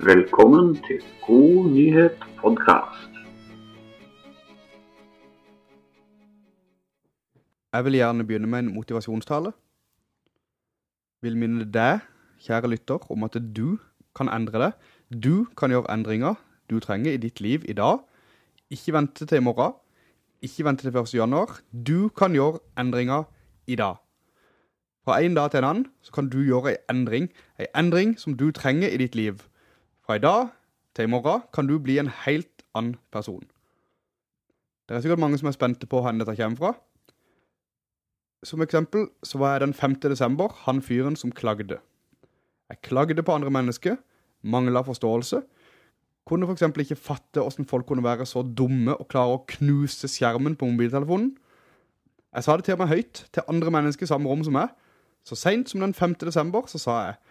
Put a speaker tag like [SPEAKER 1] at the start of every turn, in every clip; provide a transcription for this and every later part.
[SPEAKER 1] Velkommen til God nyhet podcast.
[SPEAKER 2] Jeg vil gjerne begynne med en motivasjonstale. Vil minne deg, kjære lytter, om at du kan endre det. Du kan gjøre endringer du trenger i ditt liv i dag. Ikke vente til i morgen. Ikke vente til 1. januar. Du kan gjøre endringer i dag. Fra en dag til en annen så kan du gjøre en endring. En endring som du trenger i ditt liv. Fra i dag til i morgen kan du bli en helt annen person. Det er sikkert mange som er spente på hvor dette kommer fra. Som eksempel så var jeg den 5. desember han fyren som klagde. Jeg klagde på andre mennesker, manglet forståelse, kunne for eksempel ikke fatte hvordan folk kunne være så dumme og klare å knuse skjermen på mobiltelefonen. Jeg sa det til meg høyt til andre mennesker i samme rom som meg. Så sent som den 5. desember så sa jeg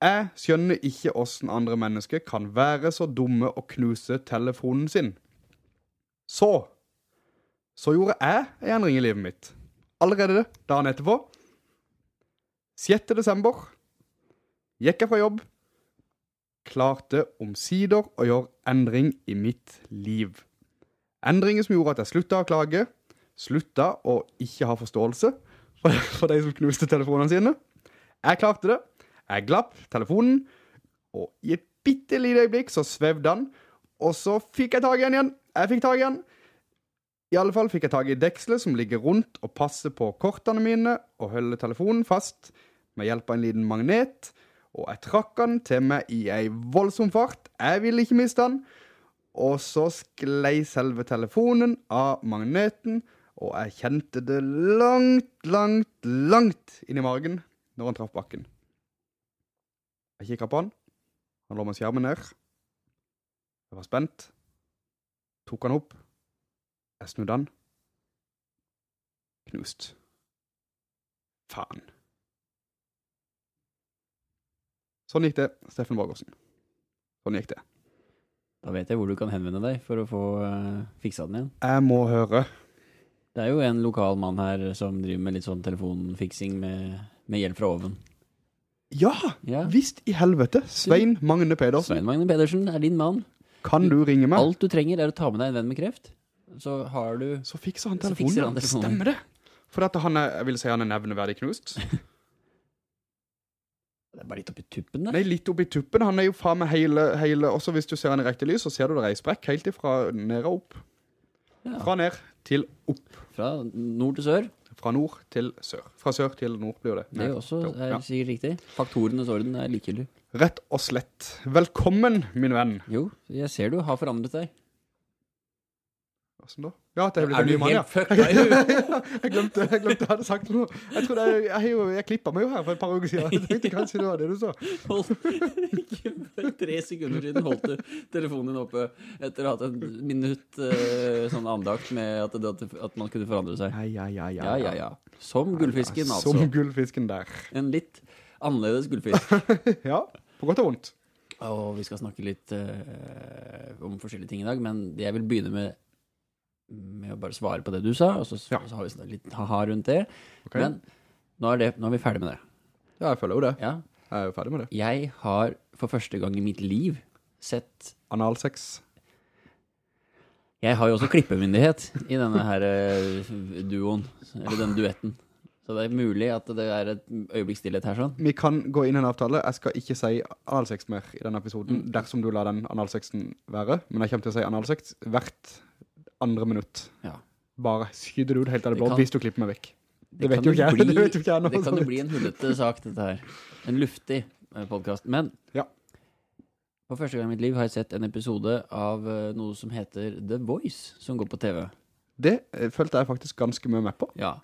[SPEAKER 2] Jeg skjønner ikke hvordan andre mennesker kan være så dumme å knuse telefonen sin. Så Så gjorde jeg en endring i livet mitt. Allerede dagen etterpå. 6. desember gikk jeg fra jobb. Klarte omsider å gjøre endring i mitt liv. Endringer som gjorde at jeg slutta å klage, slutta å ikke ha forståelse for, for de som knuste telefonene sine. Jeg klarte det. Jeg glapp telefonen, og i et bitte lite øyeblikk så svevde han, og så fikk jeg tak i den igjen. Jeg fikk tak i den. I alle fall fikk jeg tak i dekselet som ligger rundt og passer på kortene mine, og holder telefonen fast med hjelp av en liten magnet, og jeg trakk den til meg i ei voldsom fart. Jeg ville ikke miste den. Og så sklei selve telefonen av magneten, og jeg kjente det langt, langt, langt inn i magen når han traff bakken. Jeg kikka på han. Han lå med skjermen ned. Jeg var spent. Tok han opp. Jeg snudde han. Knust. Faen. Sånn gikk det, Steffen Borgersen. Sånn gikk det.
[SPEAKER 3] Da vet jeg hvor du kan henvende deg for å få uh, fiksa den igjen.
[SPEAKER 2] Jeg må høre.
[SPEAKER 3] Det er jo en lokal mann her som driver med litt sånn telefonfiksing med, med hjelp fra oven.
[SPEAKER 2] Ja,
[SPEAKER 3] Ja.
[SPEAKER 2] visst i helvete. Svein Magne Pedersen.
[SPEAKER 3] Svein Magne Pedersen er din mann.
[SPEAKER 2] Kan du ringe meg?
[SPEAKER 3] Alt du trenger er å ta med deg en venn med kreft. Så har du
[SPEAKER 2] Så fikser han
[SPEAKER 3] Så
[SPEAKER 2] telefonen.
[SPEAKER 3] fikser han telefonen.
[SPEAKER 2] Stemmer det? For at han er, jeg vil si han er nevneverdig knust.
[SPEAKER 3] Det er bare litt oppi tuppen der.
[SPEAKER 2] Nei, litt oppi tuppen. Han er jo faen med hele, hele Også hvis du ser han i rekte lys, så ser du det reisbrekk helt ifra ned og opp.
[SPEAKER 3] Ja.
[SPEAKER 2] Fra ned til opp.
[SPEAKER 3] Fra nord til sør.
[SPEAKER 2] Fra nord til sør. Fra sør til nord blir det.
[SPEAKER 3] Det er jo også er
[SPEAKER 2] ja.
[SPEAKER 3] sikkert riktig. Faktorenes orden er likegyldig.
[SPEAKER 2] Rett og slett. Velkommen, min venn.
[SPEAKER 3] Jo, jeg ser du har forandret deg.
[SPEAKER 2] Hvordan da? Ja, at jeg ble
[SPEAKER 3] Er du
[SPEAKER 2] ny ja. jeg glemte, jeg glemte jeg hadde sagt noe. Jeg trodde jeg, jeg, jeg klippet meg jo her for et par uker siden. Jeg tenkte kanskje det var det du sa.
[SPEAKER 3] Ikke for tre sekunder siden holdt du telefonen din oppe etter å ha hatt en minutt eh, sånn andakt med at, det, at, man kunne forandre seg.
[SPEAKER 2] Ja, ja, ja,
[SPEAKER 3] Ja, ja, ja. Som gullfisken, altså.
[SPEAKER 2] Som gullfisken der.
[SPEAKER 3] En litt annerledes gullfisk.
[SPEAKER 2] Ja, på godt og vondt.
[SPEAKER 3] Og vi skal snakke litt uh, om forskjellige ting i dag, men jeg vil begynne med, med å bare svare på det du sa, og så,
[SPEAKER 2] Ja.
[SPEAKER 3] så har vi sånn litt ha-ha rundt det.
[SPEAKER 2] Okay.
[SPEAKER 3] Men nå er, det, nå er vi ferdig med det.
[SPEAKER 2] Ja, jeg føler jo det.
[SPEAKER 3] Ja.
[SPEAKER 2] Jeg er jo ferdig med det.
[SPEAKER 3] Jeg har for første gang i mitt liv sett
[SPEAKER 2] Analsex.
[SPEAKER 3] Jeg har jo også klippemyndighet i denne her eh, duoen, eller den duetten. Så det er mulig at det er et øyeblikk stillhet her sånn.
[SPEAKER 2] Vi kan gå inn i en avtale. Jeg skal ikke si analsex mer i denne episoden,
[SPEAKER 3] Mm.
[SPEAKER 2] dersom du lar den analsexen være. Men jeg kommer til å si analsex hvert andre minutt.
[SPEAKER 3] Ja.
[SPEAKER 2] Bare skyter du ut helt av det
[SPEAKER 3] Det
[SPEAKER 2] blå hvis du klipper meg vekk. Det, vet jo ikke jeg.
[SPEAKER 3] bli-
[SPEAKER 2] Det ikke jeg nå.
[SPEAKER 3] Det kan jo bli en hullete sak, dette her. En luftig podkast. Men
[SPEAKER 2] Ja.
[SPEAKER 3] for første gang i mitt liv har jeg sett en episode av eh, noe som heter The Voice, som går på TV.
[SPEAKER 2] Det eh, følte jeg faktisk ganske mye med på.
[SPEAKER 3] Ja.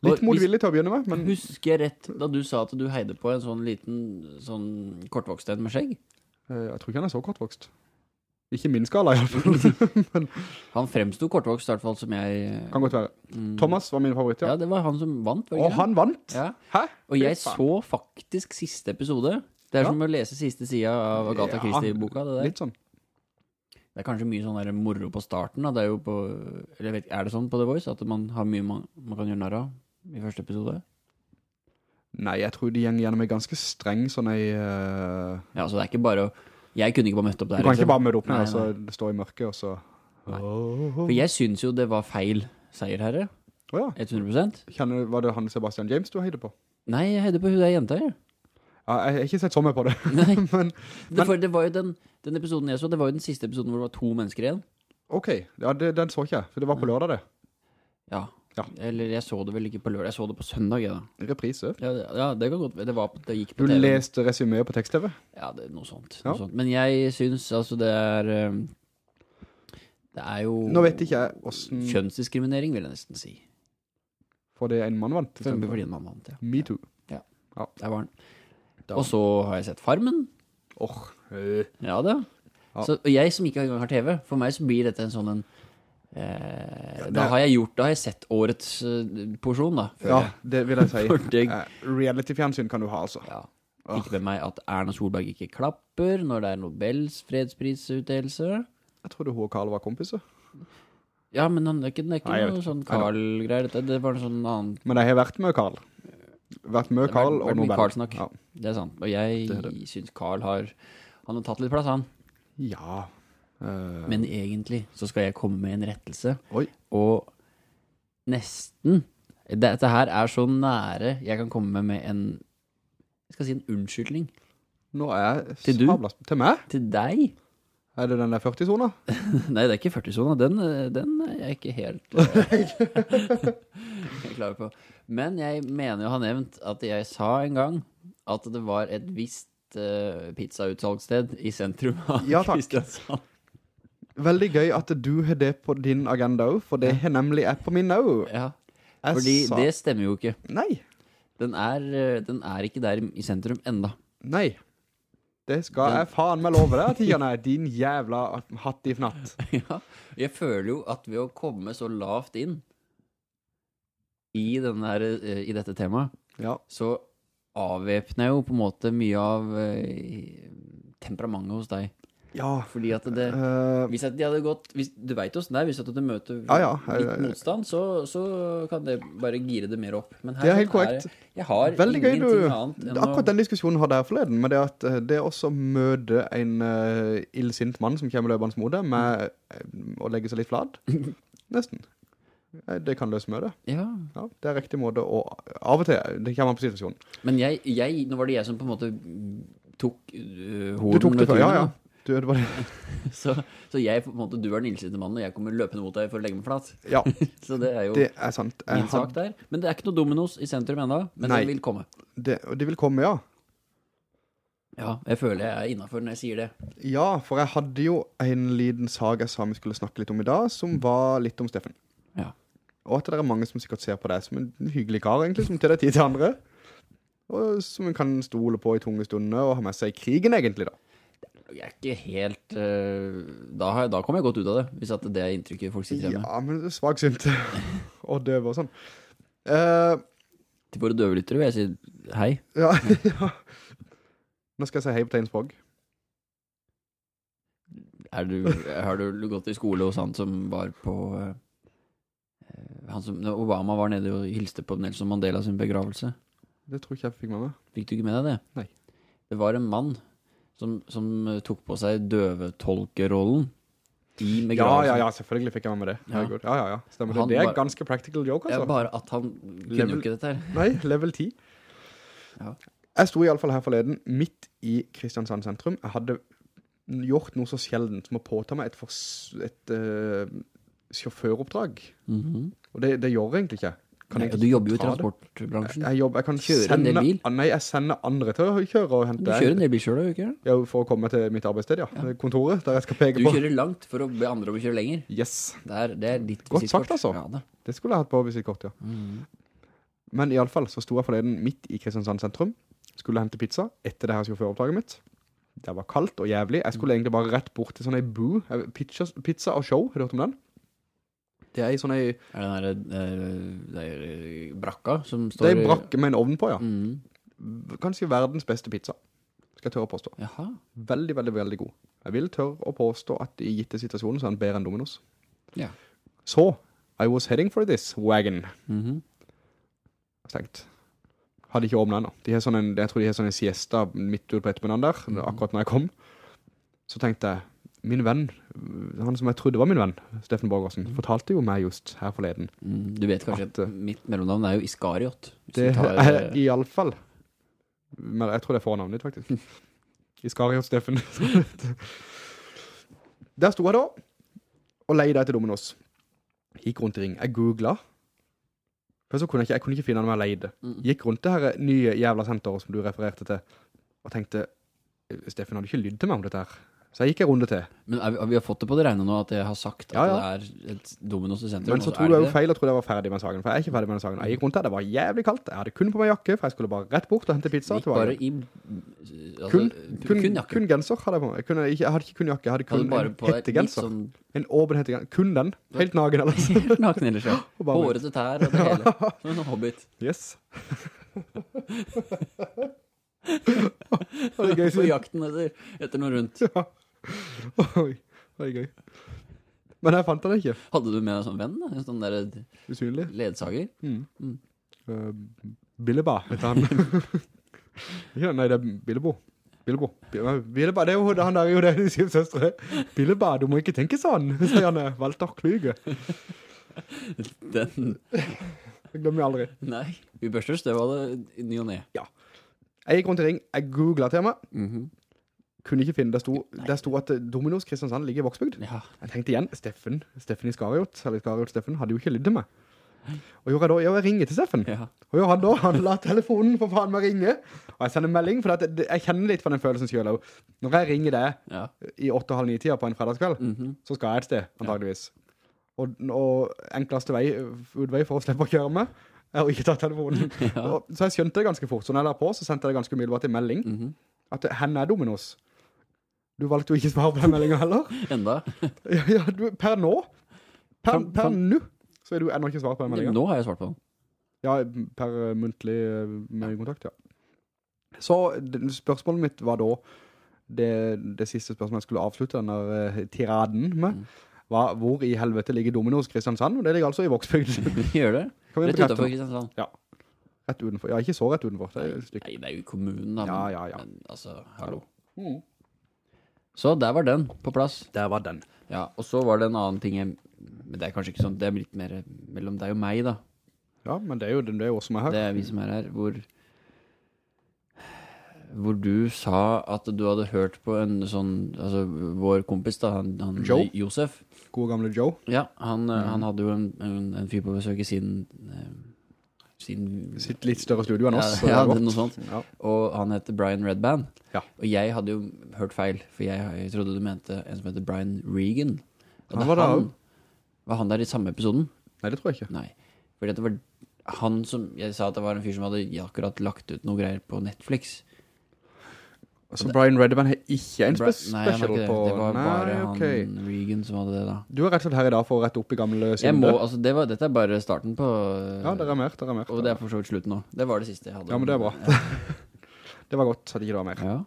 [SPEAKER 2] Litt motvillig til å begynne med, men
[SPEAKER 3] Husker jeg rett da du sa at du heide på en sånn liten sånn kortvokst en med skjegg?
[SPEAKER 2] eh, jeg tror ikke han er så kortvokst. Ikke min skala, i hvert fall. men
[SPEAKER 3] Han fremsto kortvokst, i hvert fall som jeg
[SPEAKER 2] kan godt være.
[SPEAKER 3] mm,
[SPEAKER 2] Thomas var min favoritt,
[SPEAKER 3] Ja,
[SPEAKER 2] ja.
[SPEAKER 3] det var han som vant,
[SPEAKER 2] Og han vant!
[SPEAKER 3] Ja.
[SPEAKER 2] Hæ?
[SPEAKER 3] Og jeg så faktisk siste episode. Det er
[SPEAKER 2] Ja.
[SPEAKER 3] som å lese siste sida av Agatha
[SPEAKER 2] Ja,
[SPEAKER 3] Christie-boka. Det, der.
[SPEAKER 2] Litt sånn.
[SPEAKER 3] det er kanskje mye sånn der moro på starten. Da. Det er jo på Eller vet, er det sånn på The Voice at man har mye man, man kan gjøre narr av i første episode?
[SPEAKER 2] Nei, jeg tror de gjenger gjennom en ganske streng sånn ei Uh...
[SPEAKER 3] Ja, så det er ikke bare å Jeg kunne ikke bare møtt opp der.
[SPEAKER 2] Du kan ikke
[SPEAKER 3] liksom.
[SPEAKER 2] bare møte opp ned, og
[SPEAKER 3] stå
[SPEAKER 2] det står i mørket, og så... Nei.
[SPEAKER 3] For jeg synes jo det var feil seierherre.
[SPEAKER 2] Åja,
[SPEAKER 3] 100%.
[SPEAKER 2] kjenner, var det han Sebastian James du heide på?
[SPEAKER 3] Nei, jeg heide på hun der jenta, jeg.
[SPEAKER 2] Ja, jeg har ikke sett så mye på det.
[SPEAKER 3] Nei.
[SPEAKER 2] Men,
[SPEAKER 3] Det, for det var jo den, den episoden jeg så, det var jo den siste episoden hvor det var to mennesker igjen.
[SPEAKER 2] ok, ja, det, den så ikke jeg, for det var på lørdag det.
[SPEAKER 3] Ja.
[SPEAKER 2] Ja.
[SPEAKER 3] Eller jeg så det vel ikke på lørdag, jeg så det på søndag, jeg da.
[SPEAKER 2] Reprise.
[SPEAKER 3] Ja, det- ja det går godt. Det, var, det gikk
[SPEAKER 2] Du
[SPEAKER 3] på TV.
[SPEAKER 2] leste resuméet på tekst-TV?
[SPEAKER 3] Ja, det noe sånt,
[SPEAKER 2] Ja.
[SPEAKER 3] sånt. Men jeg synes altså det er um, Det er jo
[SPEAKER 2] Nå vet ikke jeg hvordan...
[SPEAKER 3] Kjønnsdiskriminering vil jeg nesten si
[SPEAKER 2] Fordi en mann vant.
[SPEAKER 3] For- Fordi en mann vant, ja
[SPEAKER 2] Me too.
[SPEAKER 3] Der var den Og så har jeg sett Farmen
[SPEAKER 2] Åh, øh.
[SPEAKER 3] Ja det
[SPEAKER 2] Ja.
[SPEAKER 3] så, jeg som ikke engang har TV For meg så blir dette en sånn en eh,
[SPEAKER 2] det
[SPEAKER 3] Da har jeg gjort Da har jeg sett årets uh, porsjon da
[SPEAKER 2] Ja, det vil jeg si. Eh, Reality-fjernsyn kan du ha, altså.
[SPEAKER 3] Ja. Ikke med meg at Erna Solberg ikke klapper Når det er Nobels fredsprisutdelelse
[SPEAKER 2] Jeg trodde hun og Karl var kompiser.
[SPEAKER 3] Ja, men han, det er ikke, det er ikke
[SPEAKER 2] Nei,
[SPEAKER 3] noe sånn Carl-greier. Det, Det var noe sånn annen
[SPEAKER 2] Men jeg har vært med Karl. Vært med
[SPEAKER 3] Carl
[SPEAKER 2] og Nobel.
[SPEAKER 3] Carl
[SPEAKER 2] Ja.
[SPEAKER 3] Det er sant Og jeg
[SPEAKER 2] Det det.
[SPEAKER 3] synes Carl har Han har tatt litt plass han
[SPEAKER 2] ja. Eh,
[SPEAKER 3] Men egentlig så skal jeg komme med en rettelse
[SPEAKER 2] Oi.
[SPEAKER 3] Og nesten Dette her er så nære Jeg kan komme med en Jeg skal si en unnskyldning
[SPEAKER 2] nå er jeg
[SPEAKER 3] Til
[SPEAKER 2] sabla Til meg?
[SPEAKER 3] Til deg
[SPEAKER 2] Er det den der 40-sona?
[SPEAKER 3] Nei, det er ikke 40-sona. den, eh, den er jeg ikke helt jeg klar på Men jeg mener å ha nevnt At jeg sa en gang At det var et visst uh, pizzautsalgssted I sentrum av
[SPEAKER 2] Ja.
[SPEAKER 3] Kristiansand
[SPEAKER 2] Veldig gøy at du har det på din agenda òg, for det har nemlig jeg på min òg.
[SPEAKER 3] Ja, fordi
[SPEAKER 2] sa-
[SPEAKER 3] det stemmer jo ikke
[SPEAKER 2] Nei,
[SPEAKER 3] Den er, eh, den er ikke der i sentrum enda
[SPEAKER 2] nei. Det skal jeg faen meg love deg, Tiana, din jævla hatt i fnatt.
[SPEAKER 3] Ja, jeg føler jo at ved å komme så lavt inn i, her, eh, i dette temaet,
[SPEAKER 2] Ja.
[SPEAKER 3] så avvæpner jeg jo på en måte mye av eh, temperamentet hos deg.
[SPEAKER 2] Ja.
[SPEAKER 3] Fordi at det
[SPEAKER 2] eh,
[SPEAKER 3] Hvis at de hadde gått hvis, Du vet hvordan det er. Hvis at du møter
[SPEAKER 2] Ja, ja.
[SPEAKER 3] litt motstand, så, så kan det bare gire det mer opp. Men her
[SPEAKER 2] Det er helt korrekt.
[SPEAKER 3] jeg har
[SPEAKER 2] Veldig gøy du Akkurat den diskusjonen hadde jeg forleden Med det at eh, det også møte en uh, illsint mann Som kommer løpende mot deg Med eh, å legge seg litt flad Nesten Eh, Det kan løse møte
[SPEAKER 3] Ja.
[SPEAKER 2] ja, Det er riktig måte å Av og til, det kommer an på situasjonen
[SPEAKER 3] Men jeg, jeg, nå var det jeg som på en måte tok uh,
[SPEAKER 2] Du tok det før, ja, ja du, det bare.
[SPEAKER 3] Så, så jeg, på en måte, du er den illsinte mannen, og jeg kommer løpende mot deg for å legge meg flat.
[SPEAKER 2] Ja,
[SPEAKER 3] Så det er jo
[SPEAKER 2] det er sant Jeg
[SPEAKER 3] min sak
[SPEAKER 2] hadde-
[SPEAKER 3] der. Men det er ikke noe Dominos i sentrum enda, men
[SPEAKER 2] Nei.
[SPEAKER 3] det vil komme.
[SPEAKER 2] det, det vil komme, ja
[SPEAKER 3] Ja, jeg føler jeg er innenfor når jeg sier det.
[SPEAKER 2] Ja, for jeg hadde jo en liten sag jeg sa vi skulle snakke litt om i dag Som var litt om Steffen
[SPEAKER 3] Ja.
[SPEAKER 2] Og at det er mange som sikkert ser på deg som en hyggelig kar egentlig Som til deg tid til andre Og som en kan stole på i tunge stunder Og ha med seg i krigen egentlig da
[SPEAKER 3] Jeg er ikke helt øh, da, har da kommer jeg godt ut av det, hvis at det er inntrykket folk sitter hjemme.
[SPEAKER 2] Ja, men det svagsynt Og døve og sånn Uh,
[SPEAKER 3] Til våre døvelyttere vil jeg si hei.
[SPEAKER 2] ja, ja Nå skal jeg si hei på tegnspråk
[SPEAKER 3] Er du, har du gått i skole hos han som var på øh, han som, Obama var nede og hilste på Nelson Mandela sin begravelse.
[SPEAKER 2] Det tror ikke jeg fikk med meg
[SPEAKER 3] Fikk du ikke med deg det?
[SPEAKER 2] Nei.
[SPEAKER 3] Det var en mann som, som eh, tok på seg døvetolkerollen i
[SPEAKER 2] Ja, ja, ja, selvfølgelig fikk jeg med det.
[SPEAKER 3] Ja.
[SPEAKER 2] Ja, ja, ja, stemmer det. Det er
[SPEAKER 3] bare,
[SPEAKER 2] ganske practical joke altså.
[SPEAKER 3] bare at han kunne
[SPEAKER 2] Level-
[SPEAKER 3] jo ikke dette her.
[SPEAKER 2] Nei, level 10
[SPEAKER 3] Ja.
[SPEAKER 2] Jeg sto i alle fall her forleden Midt i Kristiansand sentrum. Jeg hadde gjort noe så sjelden Som å påta meg et, for, et uh, sjåføroppdrag.
[SPEAKER 3] Mhm.
[SPEAKER 2] Og det, det gjør jeg egentlig ikke
[SPEAKER 3] Nei, du jobber jo i transportbransjen.
[SPEAKER 2] Jeg, jobber, jeg kan
[SPEAKER 3] Kjører en bil?
[SPEAKER 2] Nei, jeg sender andre til å kjøre og hente
[SPEAKER 3] Du kjører en bil selv, ikke?
[SPEAKER 2] Ja, for å komme til mitt arbeidssted, ja. Kontoret, der jeg skal peke
[SPEAKER 3] Du
[SPEAKER 2] på.
[SPEAKER 3] kjører langt for å be andre om å kjøre lenger.
[SPEAKER 2] Yes.
[SPEAKER 3] Det er, det er ditt
[SPEAKER 2] Godt
[SPEAKER 3] visittkort.
[SPEAKER 2] sagt, altså.
[SPEAKER 3] Ja, det.
[SPEAKER 2] Det skulle jeg hatt på visittkort, ja.
[SPEAKER 3] Mm.
[SPEAKER 2] Men i alle fall så sto jeg forleden midt i Kristiansand sentrum. Skulle hente pizza etter det her sjåføroppdraget mitt. Det var kaldt og jævlig. Jeg skulle egentlig bare rett bort til sånn en boo. Pizza, pizza og show, har du hørt om den? Det er i sånn ei...
[SPEAKER 3] Er det den der, eh, eh, brakka som står...
[SPEAKER 2] Det er en brakke med en ovn på, ja.
[SPEAKER 3] Mm.
[SPEAKER 2] Kanskje verdens beste pizza. Skal jeg tørre å påstå.
[SPEAKER 3] Jaha.
[SPEAKER 2] Veldig, veldig, veldig god. Jeg vil tørre å påstå at i gitte situasjonen så er den bedre enn Dominos.
[SPEAKER 3] Ja.
[SPEAKER 2] Så, I was heading for this wagon.
[SPEAKER 3] Mhm.
[SPEAKER 2] Stengt. Hadde ikke åpnet enda. De har sånn en, jeg tror de har sånn en siesta midt ut på ettermiddagen der,
[SPEAKER 3] Mhm.
[SPEAKER 2] akkurat når jeg kom. så tenkte jeg, min venn, han som jeg trodde var min venn, Steffen Borgersen, fortalte jo meg just her forleden.
[SPEAKER 3] Mm, du vet kanskje
[SPEAKER 2] At,
[SPEAKER 3] at
[SPEAKER 2] eh,
[SPEAKER 3] mitt mellomnavn er jo Iskariot.
[SPEAKER 2] Det
[SPEAKER 3] tar,
[SPEAKER 2] er
[SPEAKER 3] eh,
[SPEAKER 2] i alle fall, men jeg tror det er fornavnet faktisk. Iskariot Steffen. Der sto jeg da, og leide etter Dominos. Gikk rundt i ring. Jeg googlet. For så kunne jeg ikke, jeg kunne ikke finne noe jeg leide.
[SPEAKER 3] Mm.
[SPEAKER 2] Gikk rundt det her nye jævla senteret som du refererte til, og tenkte, Steffen hadde ikke lyd til meg om dette her. Så jeg gikk en runde til.
[SPEAKER 3] Men er vi, vi har fått det på det regnet nå at jeg har sagt at
[SPEAKER 2] Ja, ja.
[SPEAKER 3] det er et Dominos i sentrum.
[SPEAKER 2] Men så tror du jo feil og trodde jeg var ferdig med saken, for jeg er ikke ferdig med den saken. Jeg gikk rundt der, det var jævlig kaldt. Jeg hadde kun på meg jakke, for jeg skulle bare rett bort og hente pizza.
[SPEAKER 3] Gikk bare i altså,
[SPEAKER 2] kun, kun,
[SPEAKER 3] kun
[SPEAKER 2] kun genser hadde jeg på meg. Jeg, ikke, jeg hadde ikke kun jakke, jeg hadde kun
[SPEAKER 3] hadde
[SPEAKER 2] en
[SPEAKER 3] hette genser
[SPEAKER 2] hettegenser.
[SPEAKER 3] sånn
[SPEAKER 2] En åpen hettegenser. Kun den. Helt nagen ellers.
[SPEAKER 3] helt naken ellers, ja.
[SPEAKER 2] Og
[SPEAKER 3] Hårete tær og det hele. Som en hobbit.
[SPEAKER 2] Yes.
[SPEAKER 3] På jakten etter, etter noe rundt.
[SPEAKER 2] Ja. Oi, det er gøy. Men jeg fant den ikke.
[SPEAKER 3] Hadde du med deg som venn? da? En sånn der
[SPEAKER 2] Usynlig.
[SPEAKER 3] ledsager?
[SPEAKER 2] Mm.
[SPEAKER 3] Mm.
[SPEAKER 2] Uh, Billeba heter han. ja, nei, det er Billebo. Billebo. Billeba, det er jo han der er jo det, de sier søstre. Billeba, du må ikke tenke sånn, sier han eh, Walter Kluge.
[SPEAKER 3] Den
[SPEAKER 2] Det glemmer jeg aldri.
[SPEAKER 3] Nei. Vi børster det var det i ny og ne.
[SPEAKER 2] Jeg gikk rundt i ring, jeg googlet til meg,
[SPEAKER 3] Mhm.
[SPEAKER 2] Kunne ikke finne, der sto, der sto at eh, Dominos Kristiansand ligger i Vågsbygd.
[SPEAKER 3] Ja.
[SPEAKER 2] Jeg tenkte igjen, Steffen, Steffen Iskariot, eller Iskariot Steffen, hadde jo ikke lyddet meg. Og gjorde jeg da, jo, jeg ringer til Steffen.
[SPEAKER 3] ja.
[SPEAKER 2] Og gjorde han da, han la telefonen for faen meg ringe, og jeg sender melding, for det, jeg kjenner litt for den følelsen selv Og Når jeg ringer deg
[SPEAKER 3] Ja.
[SPEAKER 2] i 8.30-tida på en fredagskveld,
[SPEAKER 3] Mhm.
[SPEAKER 2] så skal jeg et sted, antageligvis. Og, og enkleste vei, utvei for å slippe å kjøre meg, er å ikke ta telefonen. Og, så jeg skjønte det ganske fort, så når jeg la på, så sendte jeg det ganske umiddelbart i melding,
[SPEAKER 3] Mhm.
[SPEAKER 2] at hen er Dominos. Du valgte jo ikke svare på den meldingen heller.
[SPEAKER 3] Enda.
[SPEAKER 2] Ja, ja du, per nå, per, per nå, så er du enda ikke svart på den meldingen.
[SPEAKER 3] Nå har jeg svart på den.
[SPEAKER 2] Ja, per uh, muntlig uh, med kontakt, ja. Så spørsmålet mitt var da, det, det siste spørsmålet jeg skulle avslutte denne uh, tiraden med,
[SPEAKER 3] Mm.
[SPEAKER 2] var hvor i helvete ligger Dominos Kristiansand, og det ligger altså i Voksbygd.
[SPEAKER 3] Gjør det? Rett utenfor
[SPEAKER 2] Kristiansand.
[SPEAKER 3] Kristiansand.
[SPEAKER 2] Rett utenfor. Ja, ikke så rett utenfor, det er.
[SPEAKER 3] Nei, det er jo kommunen da.
[SPEAKER 2] Ja,
[SPEAKER 3] men-
[SPEAKER 2] ja, ja.
[SPEAKER 3] Men altså, hallo.
[SPEAKER 2] Mm.
[SPEAKER 3] Så der var den på plass.
[SPEAKER 2] Der var den.
[SPEAKER 3] Ja, og så var det en annen ting jeg, Men det er kanskje ikke sånn, det er litt mer mellom deg og meg da.
[SPEAKER 2] Ja, men det er jo, det er jo oss som er her.
[SPEAKER 3] Det er vi som er her, hvor hvor du sa at du hadde hørt på en sånn, altså vår kompis da, han, han
[SPEAKER 2] Joe?
[SPEAKER 3] Josef.
[SPEAKER 2] God gamle Joe.
[SPEAKER 3] Ja, han, eh,
[SPEAKER 2] Mm.
[SPEAKER 3] han hadde jo en, en, en fyr på besøk i sin, sin
[SPEAKER 2] Sitt litt større studio enn oss.
[SPEAKER 3] Ja, ja noe sånt.
[SPEAKER 2] Ja.
[SPEAKER 3] Og han heter Brian Redband.
[SPEAKER 2] Ja.
[SPEAKER 3] Og jeg hadde jo hørt feil, for jeg, jeg trodde du mente en som heter Brian Regan.
[SPEAKER 2] Han var
[SPEAKER 3] han, var han der i samme episoden?
[SPEAKER 2] Nei, det tror jeg ikke.
[SPEAKER 3] Nei. Fordi det var han som, jeg sa at det var en fyr som hadde akkurat lagt ut noe greier på Netflix.
[SPEAKER 2] Så Brian Redman har ikke en
[SPEAKER 3] Bra- Nei,
[SPEAKER 2] special
[SPEAKER 3] ikke det.
[SPEAKER 2] på...
[SPEAKER 3] Det var bare
[SPEAKER 2] okay.
[SPEAKER 3] han Regan som hadde det da.
[SPEAKER 2] Du er rett og slett her i dag for å rette opp i gamle
[SPEAKER 3] Jeg
[SPEAKER 2] synder.
[SPEAKER 3] må, altså det var, dette er bare starten på...
[SPEAKER 2] Ja, det er mer, det er mer.
[SPEAKER 3] Og det er for så vidt slutten nå. Det var det siste jeg hadde.
[SPEAKER 2] Ja, men det er bra. Det var godt at ikke det var mer.
[SPEAKER 3] Ja.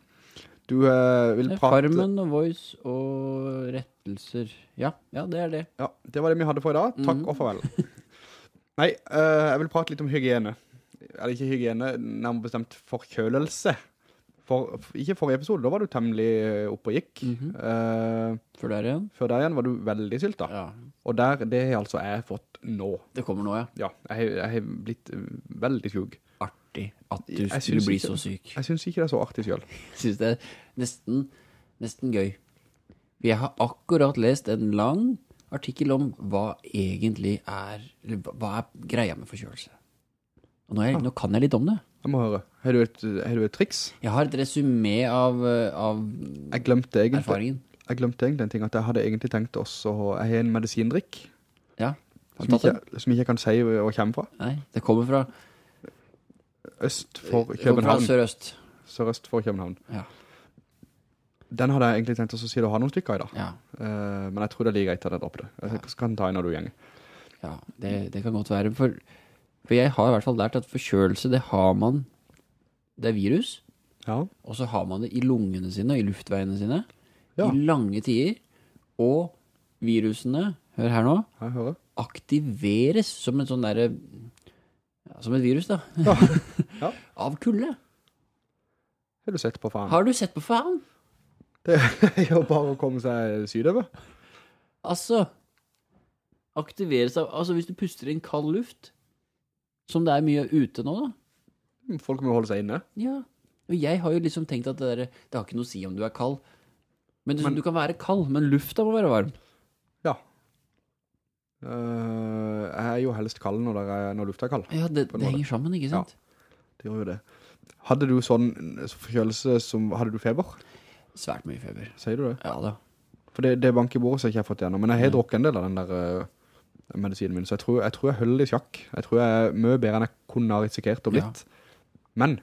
[SPEAKER 2] Du uh, vil prate...
[SPEAKER 3] Farmen og Voice og rettelser. Ja, ja, det er det.
[SPEAKER 2] Ja, det var det vi hadde for i dag. Takk
[SPEAKER 3] Mhm.
[SPEAKER 2] og farvel. Nei, uh, jeg vil prate litt om hygiene. Eller ikke hygiene, nærmere bestemt forkjølelse. For, ikke forrige episode, da var du temmelig eh, oppe og gikk.
[SPEAKER 3] Mm
[SPEAKER 2] -hmm.
[SPEAKER 3] uh, Før der igjen.
[SPEAKER 2] før der igjen var du veldig sylta.
[SPEAKER 3] Ja,
[SPEAKER 2] Og der, det har altså jeg fått nå.
[SPEAKER 3] det kommer nå, ja.
[SPEAKER 2] Ja, jeg, har- blitt eh, veldig sjuk.
[SPEAKER 3] Artig at du
[SPEAKER 2] Jeg
[SPEAKER 3] skulle bli
[SPEAKER 2] ikke-
[SPEAKER 3] så syk.
[SPEAKER 2] Jeg synes ikke det er så artig selv.
[SPEAKER 3] Jeg synes det er nesten, nesten gøy. Jeg har akkurat lest en lang artikkel om hva egentlig er, eller hva- er greia med forkjølelse. Og nå, jeg- nå kan jeg litt om det.
[SPEAKER 2] Jeg må høre. Har du et, har du et triks?
[SPEAKER 3] Jeg har et resumé av, av
[SPEAKER 2] Jeg glemte egentlig,
[SPEAKER 3] erfaringen.
[SPEAKER 2] jeg glemte egentlig en ting, at jeg hadde egentlig tenkt også, jeg har en medisindrikk,
[SPEAKER 3] Ja, har
[SPEAKER 2] som
[SPEAKER 3] du tatt den?
[SPEAKER 2] ikke, som ikke jeg kan si hvor kommer fra.
[SPEAKER 3] Nei, det kommer fra,
[SPEAKER 2] Øst for
[SPEAKER 3] København. Fra Sør-Øst.
[SPEAKER 2] sørøst. for København.
[SPEAKER 3] Ja,
[SPEAKER 2] Den hadde jeg egentlig tenkt å si du har noen stykker i dag.
[SPEAKER 3] ja,
[SPEAKER 2] Uh, men jeg tror det er like greit at jeg dropper det. Jeg skal ta en når du gjenger.
[SPEAKER 3] ja det, det kan godt være. For, for jeg har i hvert fall lært at forkjølelse, det har man, det er virus,
[SPEAKER 2] Ja.
[SPEAKER 3] og så har man det i lungene sine og i luftveiene sine
[SPEAKER 2] Ja.
[SPEAKER 3] i lange tider. Og virusene, hør her nå, aktiveres som en sånn derre ja, Som et virus, da.
[SPEAKER 2] Ja. Ja.
[SPEAKER 3] Av kulde.
[SPEAKER 2] Har du sett på faen?
[SPEAKER 3] Har du sett på faen?
[SPEAKER 2] Det er jo bare å komme seg sydover.
[SPEAKER 3] Altså, Aktiveres av altså hvis du puster inn kald luft, som det er mye ute nå da,
[SPEAKER 2] Folk må holde seg inne.
[SPEAKER 3] ja, og jeg har jo liksom tenkt at det, der, det har ikke noe å si om du er kald, men, det,
[SPEAKER 2] Men-
[SPEAKER 3] du kan være kald, men lufta må være varm.
[SPEAKER 2] Ja. Uh, jeg er jo helst kald når, det er, når lufta er kald.
[SPEAKER 3] Ja, det, det henger sammen, ikke sant?
[SPEAKER 2] Det gjør jo det. Hadde du sånn forkjølelse som, hadde du feber?
[SPEAKER 3] Svært mye feber.
[SPEAKER 2] Sier du det?
[SPEAKER 3] Ja da.
[SPEAKER 2] For det, det bank i bordet så har jeg ikke fått igjennom, men jeg har
[SPEAKER 3] Nei.
[SPEAKER 2] drukket en del av den der eh, medisinen min, så jeg tror jeg, tror jeg holder det i sjakk. Jeg tror jeg er mye bedre enn jeg kunne ha risikert og blitt. Men,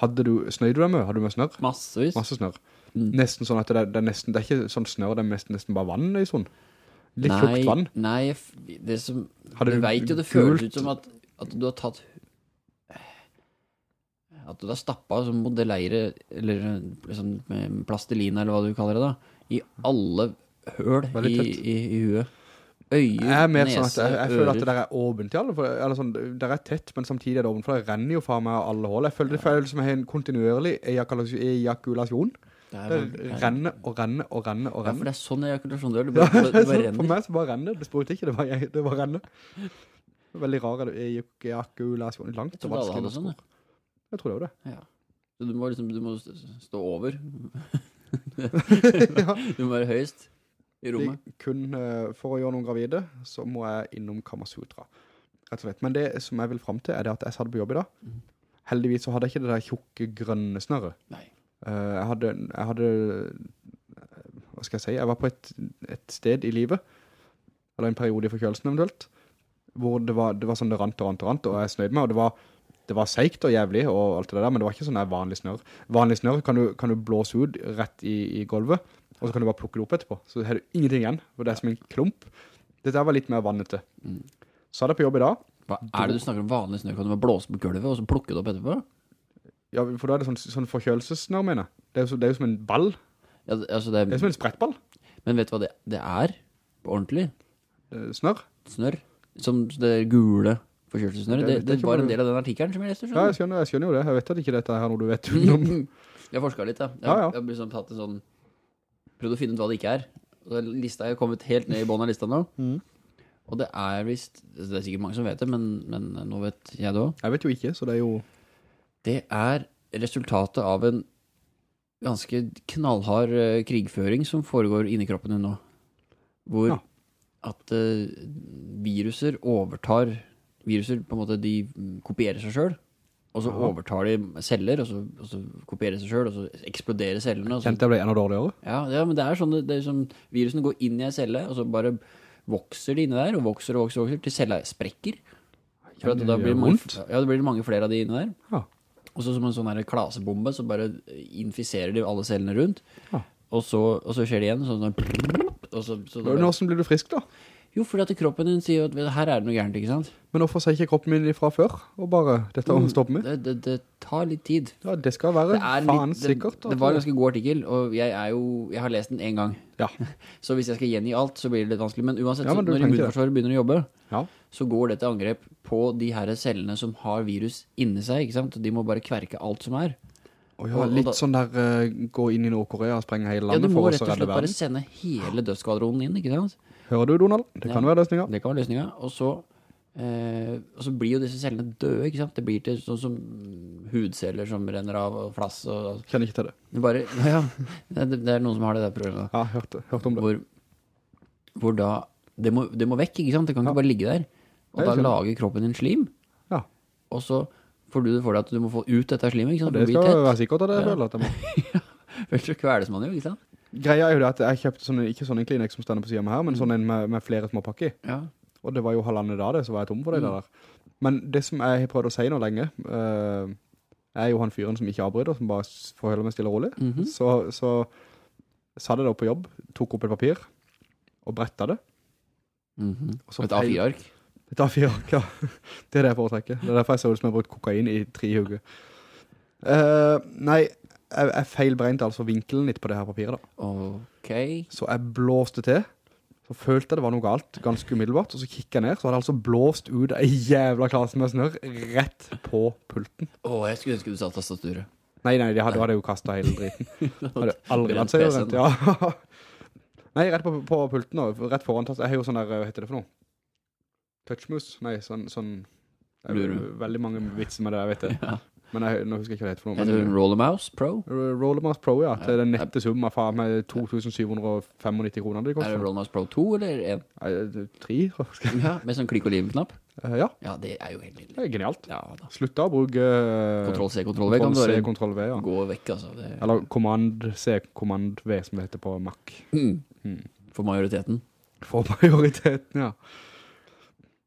[SPEAKER 2] hadde du, snøyde du deg med? Hadde du med snør?
[SPEAKER 3] Massevis.
[SPEAKER 2] Masse snør.
[SPEAKER 3] Mm.
[SPEAKER 2] Nesten sånn at det, det er nesten, det er ikke sånn snør, det er mest, nesten bare vann i sånn. Litt
[SPEAKER 3] nei,
[SPEAKER 2] tjukt vann.
[SPEAKER 3] Nei, det som,
[SPEAKER 2] Hadde
[SPEAKER 3] du vet jo det føles ut som at, at du har tatt, at du har stappet sånn modelleire, eller liksom med plastelina, eller hva du kaller det da, i alle høl i, i, i huet. Øyer,
[SPEAKER 2] Jeg er mer sånn at jeg, jeg føler at det der er åpent i alle, eller sånn, det er tett, men samtidig er det åpent, for det renner jo fra meg av alle hål. Jeg føler det føles som jeg har en kontinuerlig ejakulasjon.
[SPEAKER 3] Det
[SPEAKER 2] Det
[SPEAKER 3] renner det er-
[SPEAKER 2] renner og renner og renner
[SPEAKER 3] Ja, for det er sånn ejakulasjon du gjør, det bare, det bare
[SPEAKER 2] for meg så bare renner, det spurte ikke, det bare, det bare renner. Er Veldig rar det, ejakulasjon, langt
[SPEAKER 3] Jeg
[SPEAKER 2] og vanskelig
[SPEAKER 3] sånn,
[SPEAKER 2] norsk. Jeg tror det var det.
[SPEAKER 3] Ja. Så du må liksom, du må stå over. Du må være høyest i rommet.
[SPEAKER 2] Det kun eh, for å gjøre noen gravide, så må jeg innom Kamasutra. Rett og slett. Men det som jeg vil frem til, er det at jeg satt på jobb i dag.
[SPEAKER 3] Mm.
[SPEAKER 2] Heldigvis så hadde jeg ikke det der tjukke grønne snøret.
[SPEAKER 3] Nei.
[SPEAKER 2] Eh, jeg hadde, jeg hadde, hva skal jeg si, jeg var på et, et sted i livet, eller en periode i forkjølelsen eventuelt, hvor det var, det var sånn det rant og rant og rant, og jeg snøyde meg, og det var, det var seikt og jævlig og alt det der, men det var ikke sånn der vanlig snør. Vanlig snør kan du, kan du blåse ut rett i, i gulvet, og så kan du bare plukke det opp etterpå. Så har du ingenting igjen, for det er som en klump. Dette var litt mer vannete.
[SPEAKER 3] Mm.
[SPEAKER 2] Så er det på jobb i dag,
[SPEAKER 3] Hva er det du snakker om vanlig snø? Kan du bare blåse på gulvet og så plukke det opp etterpå?
[SPEAKER 2] ja, for da er det sånn, sånn forkjølelsesnør, mener jeg. Det er, jo, så- det er jo som en ball.
[SPEAKER 3] Ja, det- altså det
[SPEAKER 2] Det er som en sprettball.
[SPEAKER 3] Men vet du hva det, det er? Ordentlig?
[SPEAKER 2] Snør Snør.
[SPEAKER 3] Snørr? Som det gule forkjølelsesnørret.
[SPEAKER 2] Det
[SPEAKER 3] det, var en del av den artikkelen som jeg leste.
[SPEAKER 2] Ja, jeg skjønner, jeg skjønner jo det. Jeg vet at ikke dette er noe du vet om.
[SPEAKER 3] Jeg forsker litt, da. Jeg,
[SPEAKER 2] Ja, ja.
[SPEAKER 3] jeg har liksom tatt en sånn Prøvd å finne ut hva det ikke er. Og lista er kommet helt ned i bånn av lista nå.
[SPEAKER 2] Mm.
[SPEAKER 3] Og det er visst Det er sikkert mange som vet det, men, men nå vet jeg det òg.
[SPEAKER 2] Jeg vet jo ikke, så det er jo...
[SPEAKER 3] Det er resultatet av en ganske knallhard eh, krigføring som foregår inni kroppen din nå. Hvor
[SPEAKER 2] Ja.
[SPEAKER 3] at uh, viruser overtar Viruser på en måte de kopierer seg sjøl. Og så overtar de celler, og så, og så kopierer seg selv, og så eksploderer cellene. Så,
[SPEAKER 2] Kjente jeg ble enda dårligere.
[SPEAKER 3] ja, ja, men det er sånn det, er sånn, Virusene går inn i en celle, og så bare vokser de inne der, og vokser og vokser, og vokser til cella sprekker. For at da blir mange, ja, det blir mange flere av de inne der.
[SPEAKER 2] Ja.
[SPEAKER 3] Og så som en sånn her klasebombe, så bare infiserer de alle cellene rundt.
[SPEAKER 2] Ja.
[SPEAKER 3] Og, så, og så skjer det igjen, sånn sånn og så, så
[SPEAKER 2] hvordan blir du frisk da?
[SPEAKER 3] Jo, fordi at kroppen din sier at her er det noe gærent, ikke sant?
[SPEAKER 2] Men hvorfor sier ikke kroppen min ifra før? Og bare, dette må stoppe med?
[SPEAKER 3] Det, det, det tar litt tid.
[SPEAKER 2] Ja, det skal være
[SPEAKER 3] Det,
[SPEAKER 2] faen
[SPEAKER 3] litt,
[SPEAKER 2] sikkert.
[SPEAKER 3] det var en ganske god artikkel, og jeg er jo Jeg har lest den en gang.
[SPEAKER 2] Ja.
[SPEAKER 3] Så hvis jeg skal gjengi alt, så blir det litt vanskelig. Men uansett,
[SPEAKER 2] Ja, men
[SPEAKER 3] når immunforsvaret begynner å jobbe,
[SPEAKER 2] Ja.
[SPEAKER 3] så går det til angrep på de her cellene som har virus inni seg, ikke sant? Og de må bare kverke alt som er.
[SPEAKER 2] Og ja, litt sånn der, uh, gå inn i Nord-Korea og sprenge hele landet
[SPEAKER 3] Ja, du
[SPEAKER 2] landet
[SPEAKER 3] må
[SPEAKER 2] for
[SPEAKER 3] rett
[SPEAKER 2] oss å
[SPEAKER 3] og slett bare sende hele dødskvadronen inn, ikke sant?
[SPEAKER 2] Hører du, Donald? Det kan
[SPEAKER 3] Ja.
[SPEAKER 2] være løsninger.
[SPEAKER 3] Det kan være løsninger. Og så eh, og så blir jo disse cellene døde, ikke sant? Det blir til sånn som hudceller som renner av, og flass og
[SPEAKER 2] Kjenner ikke til det.
[SPEAKER 3] det bare, ja, det, det er noen som har det der problemet.
[SPEAKER 2] Ja, hørte, hørt om det.
[SPEAKER 3] Hvor, hvor da det må, det må vekk, ikke sant? Det kan ikke
[SPEAKER 2] Ja.
[SPEAKER 3] bare ligge der. Og da
[SPEAKER 2] skjønner.
[SPEAKER 3] lager kroppen din slim.
[SPEAKER 2] Ja.
[SPEAKER 3] Og så får du det for deg at du må få ut dette slimet, ikke sant?
[SPEAKER 2] Det
[SPEAKER 3] Det
[SPEAKER 2] skal
[SPEAKER 3] jo
[SPEAKER 2] være sikkert at jeg føler at jeg må.
[SPEAKER 3] Ellers så kveles man jo, ikke sant?
[SPEAKER 2] Greia er jo det at jeg kjøpte sånne, ikke sånn en Kleenex som stender på siden av her, men
[SPEAKER 3] Mm.
[SPEAKER 2] sånn en med, med flere små pakker.
[SPEAKER 3] Ja.
[SPEAKER 2] Og det var jo halvandet da det, så var jeg tom for det
[SPEAKER 3] Mm.
[SPEAKER 2] der. Men det som jeg har prøvd å si nå lenge, uh, er jo han fyren som ikke avbryter, som bare forholder meg stille og rolig.
[SPEAKER 3] Mhm.
[SPEAKER 2] Så, så sa jeg da på jobb, tok opp et papir, og bretta det.
[SPEAKER 3] Mhm.
[SPEAKER 2] Og
[SPEAKER 3] Et
[SPEAKER 2] feil-
[SPEAKER 3] A4-ark.
[SPEAKER 2] Et A4-ark, ja. Det er det jeg foretrekker. Det er derfor jeg ser ut som jeg har brukt kokain i tre uker. Eh, nei, jeg, jeg feilbrente altså vinkelen litt på det her papiret da.
[SPEAKER 3] Ok.
[SPEAKER 2] Så jeg blåste til. Så følte jeg det var noe galt, ganske umiddelbart. Og så kikket jeg ned, så hadde jeg altså blåst ut en jævla klasse med snør rett på pulten.
[SPEAKER 3] Åh, jeg skulle ønske du sa tastaturet.
[SPEAKER 2] Nei, nei, du hadde, hadde jo kastet hele driten. Hadde aldri vært seg gjøre Ja. Nei, rett på, på pulten og rett foran tasten. Jeg har jo sånn der, hva heter det for noe? Touchmus? Nei, sånn, sånn det er jo veldig mange vitser med det, jeg vet det.
[SPEAKER 3] Ja.
[SPEAKER 2] Men jeg, nå husker jeg ikke hva det heter for noe.
[SPEAKER 3] Heter
[SPEAKER 2] Men,
[SPEAKER 3] det Roller Mouse Pro?
[SPEAKER 2] Roller Mouse Pro, ja, til den nette summen av faen med 2795 kroner det
[SPEAKER 3] Er det
[SPEAKER 2] koster.
[SPEAKER 3] Roller Mouse Pro 2 eller 1?
[SPEAKER 2] Nei, det er Tre, tror jeg.
[SPEAKER 3] Ja, med sånn klikk og liv-knapp?
[SPEAKER 2] Eh, Ja,
[SPEAKER 3] Ja, det er jo helt nydelig.
[SPEAKER 2] det er genialt.
[SPEAKER 3] Ja da.
[SPEAKER 2] Slutt å bruke
[SPEAKER 3] Kontroll-C, Kontroll-V kan du
[SPEAKER 2] Kontroll-C,
[SPEAKER 3] bare
[SPEAKER 2] Kontroll-V, ja.
[SPEAKER 3] gå vekk, altså. Det,
[SPEAKER 2] Eller Command-C, Command-V, som det heter på Mac.
[SPEAKER 3] mm. For majoriteten.
[SPEAKER 2] For majoriteten, ja.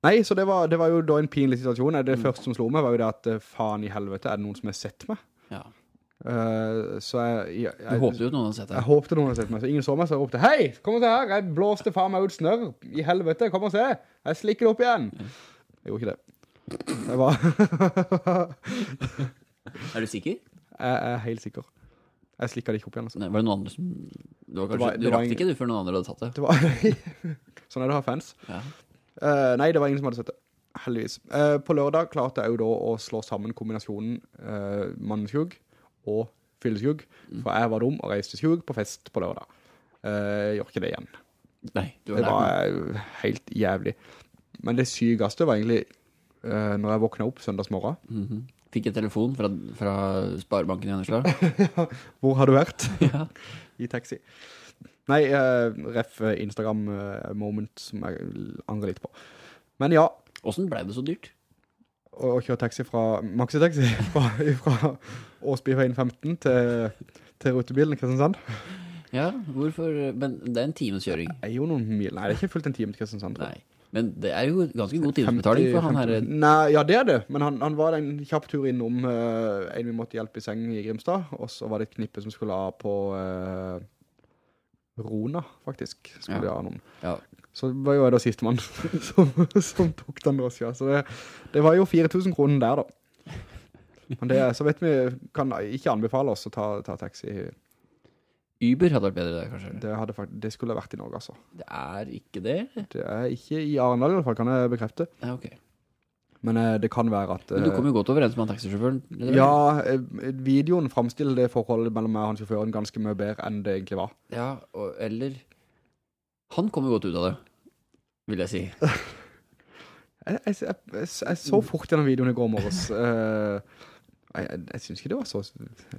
[SPEAKER 2] Nei, så det var, det var jo da en pinlig situasjon. Det første som slo meg var jo det at eh, faen i helvete, er det noen som har sett meg?
[SPEAKER 3] Ja.
[SPEAKER 2] Uh, så jeg, jeg,
[SPEAKER 3] Du håpte jo at noen hadde sett
[SPEAKER 2] jeg håpte noen hadde sett meg, så ingen så meg, så jeg ropte, hei, kom og se her, jeg blåste faen meg ut snørr, i helvete, kom og se, jeg slikker det opp igjen. Jeg gjorde ikke det. Jeg var,
[SPEAKER 3] Er du sikker?
[SPEAKER 2] jeg er helt sikker. Jeg slikket det ikke opp igjen, altså.
[SPEAKER 3] Nei, var det noen andre som... Du, var kanskje,
[SPEAKER 2] var- det
[SPEAKER 3] du rakk
[SPEAKER 2] ingen-
[SPEAKER 3] ikke du før noen andre hadde tatt det.
[SPEAKER 2] Det var, sånn er det å ha fans.
[SPEAKER 3] Ja.
[SPEAKER 2] Eh, nei, det var ingen som hadde sett det. Heldigvis. Uh, på lørdag klarte jeg jo da å slå sammen kombinasjonen uh, mannskjugg og fylleskjugg. For jeg var dum og reiste skjugg på fest på lørdag. Uh, jeg gjør ikke det igjen.
[SPEAKER 3] Nei,
[SPEAKER 2] Det var
[SPEAKER 3] meg.
[SPEAKER 2] eh, helt jævlig. Men det sykeste var egentlig uh, når jeg våkna opp søndagsmorgen.
[SPEAKER 3] -hmm. Fikk en telefon fra, fra Sparebanken i Hennesla.
[SPEAKER 2] Hvor har du vært?
[SPEAKER 3] ja.
[SPEAKER 2] I taxi. Nei, uh, ref eh, Instagram-moment som jeg angrer litt på. Men ja,
[SPEAKER 3] Hvordan ble det så dyrt?
[SPEAKER 2] å å kjøre taxi fra Maxi-taxi fra, fra Åsbyveien 15 til, til rutebilen i Kristiansand.
[SPEAKER 3] Ja, hvorfor? Men det er en times kjøring.
[SPEAKER 2] Det er jo noen mil. Nei, det er ikke fullt en time til Kristiansand. tror jeg.
[SPEAKER 3] Nei. Men det er jo ganske god timesbetaling for han her.
[SPEAKER 2] Nei, ja, det er det. Men han, han var en kjapp tur innom uh, en vi måtte hjelpe i seng i Grimstad, og så var det et knippe som skulle av på eh, Rona, faktisk. Skulle
[SPEAKER 3] Ja.
[SPEAKER 2] de ha noen.
[SPEAKER 3] Ja,
[SPEAKER 2] Så var jo jeg da sistemann som, som tok den drosja. Så det, det var jo 4000 kroner der da. Men det, så vet vi, kan ikke anbefale oss å ta, ta taxi.
[SPEAKER 3] Uber hadde vært bedre der, kanskje.
[SPEAKER 2] Det, hadde, det skulle vært i Norge, altså.
[SPEAKER 3] Det er ikke det?
[SPEAKER 2] Det er ikke i Arendal i hvert fall, kan jeg bekrefte.
[SPEAKER 3] Ja, ok.
[SPEAKER 2] Men eh, det kan være at...
[SPEAKER 3] Men du
[SPEAKER 2] eh,
[SPEAKER 3] kom jo godt overens med han taxisjåføren.
[SPEAKER 2] Ja, eh, videoen fremstiller det forholdet mellom meg og han sjåføren ganske mye bedre enn det egentlig var.
[SPEAKER 3] Ja, og, eller... Han kom jo godt ut av det, vil jeg si.
[SPEAKER 2] Jeg, jeg, jeg, jeg, så fort gjennom videoen i går morges. Uh, jeg, jeg, synes ikke det var så...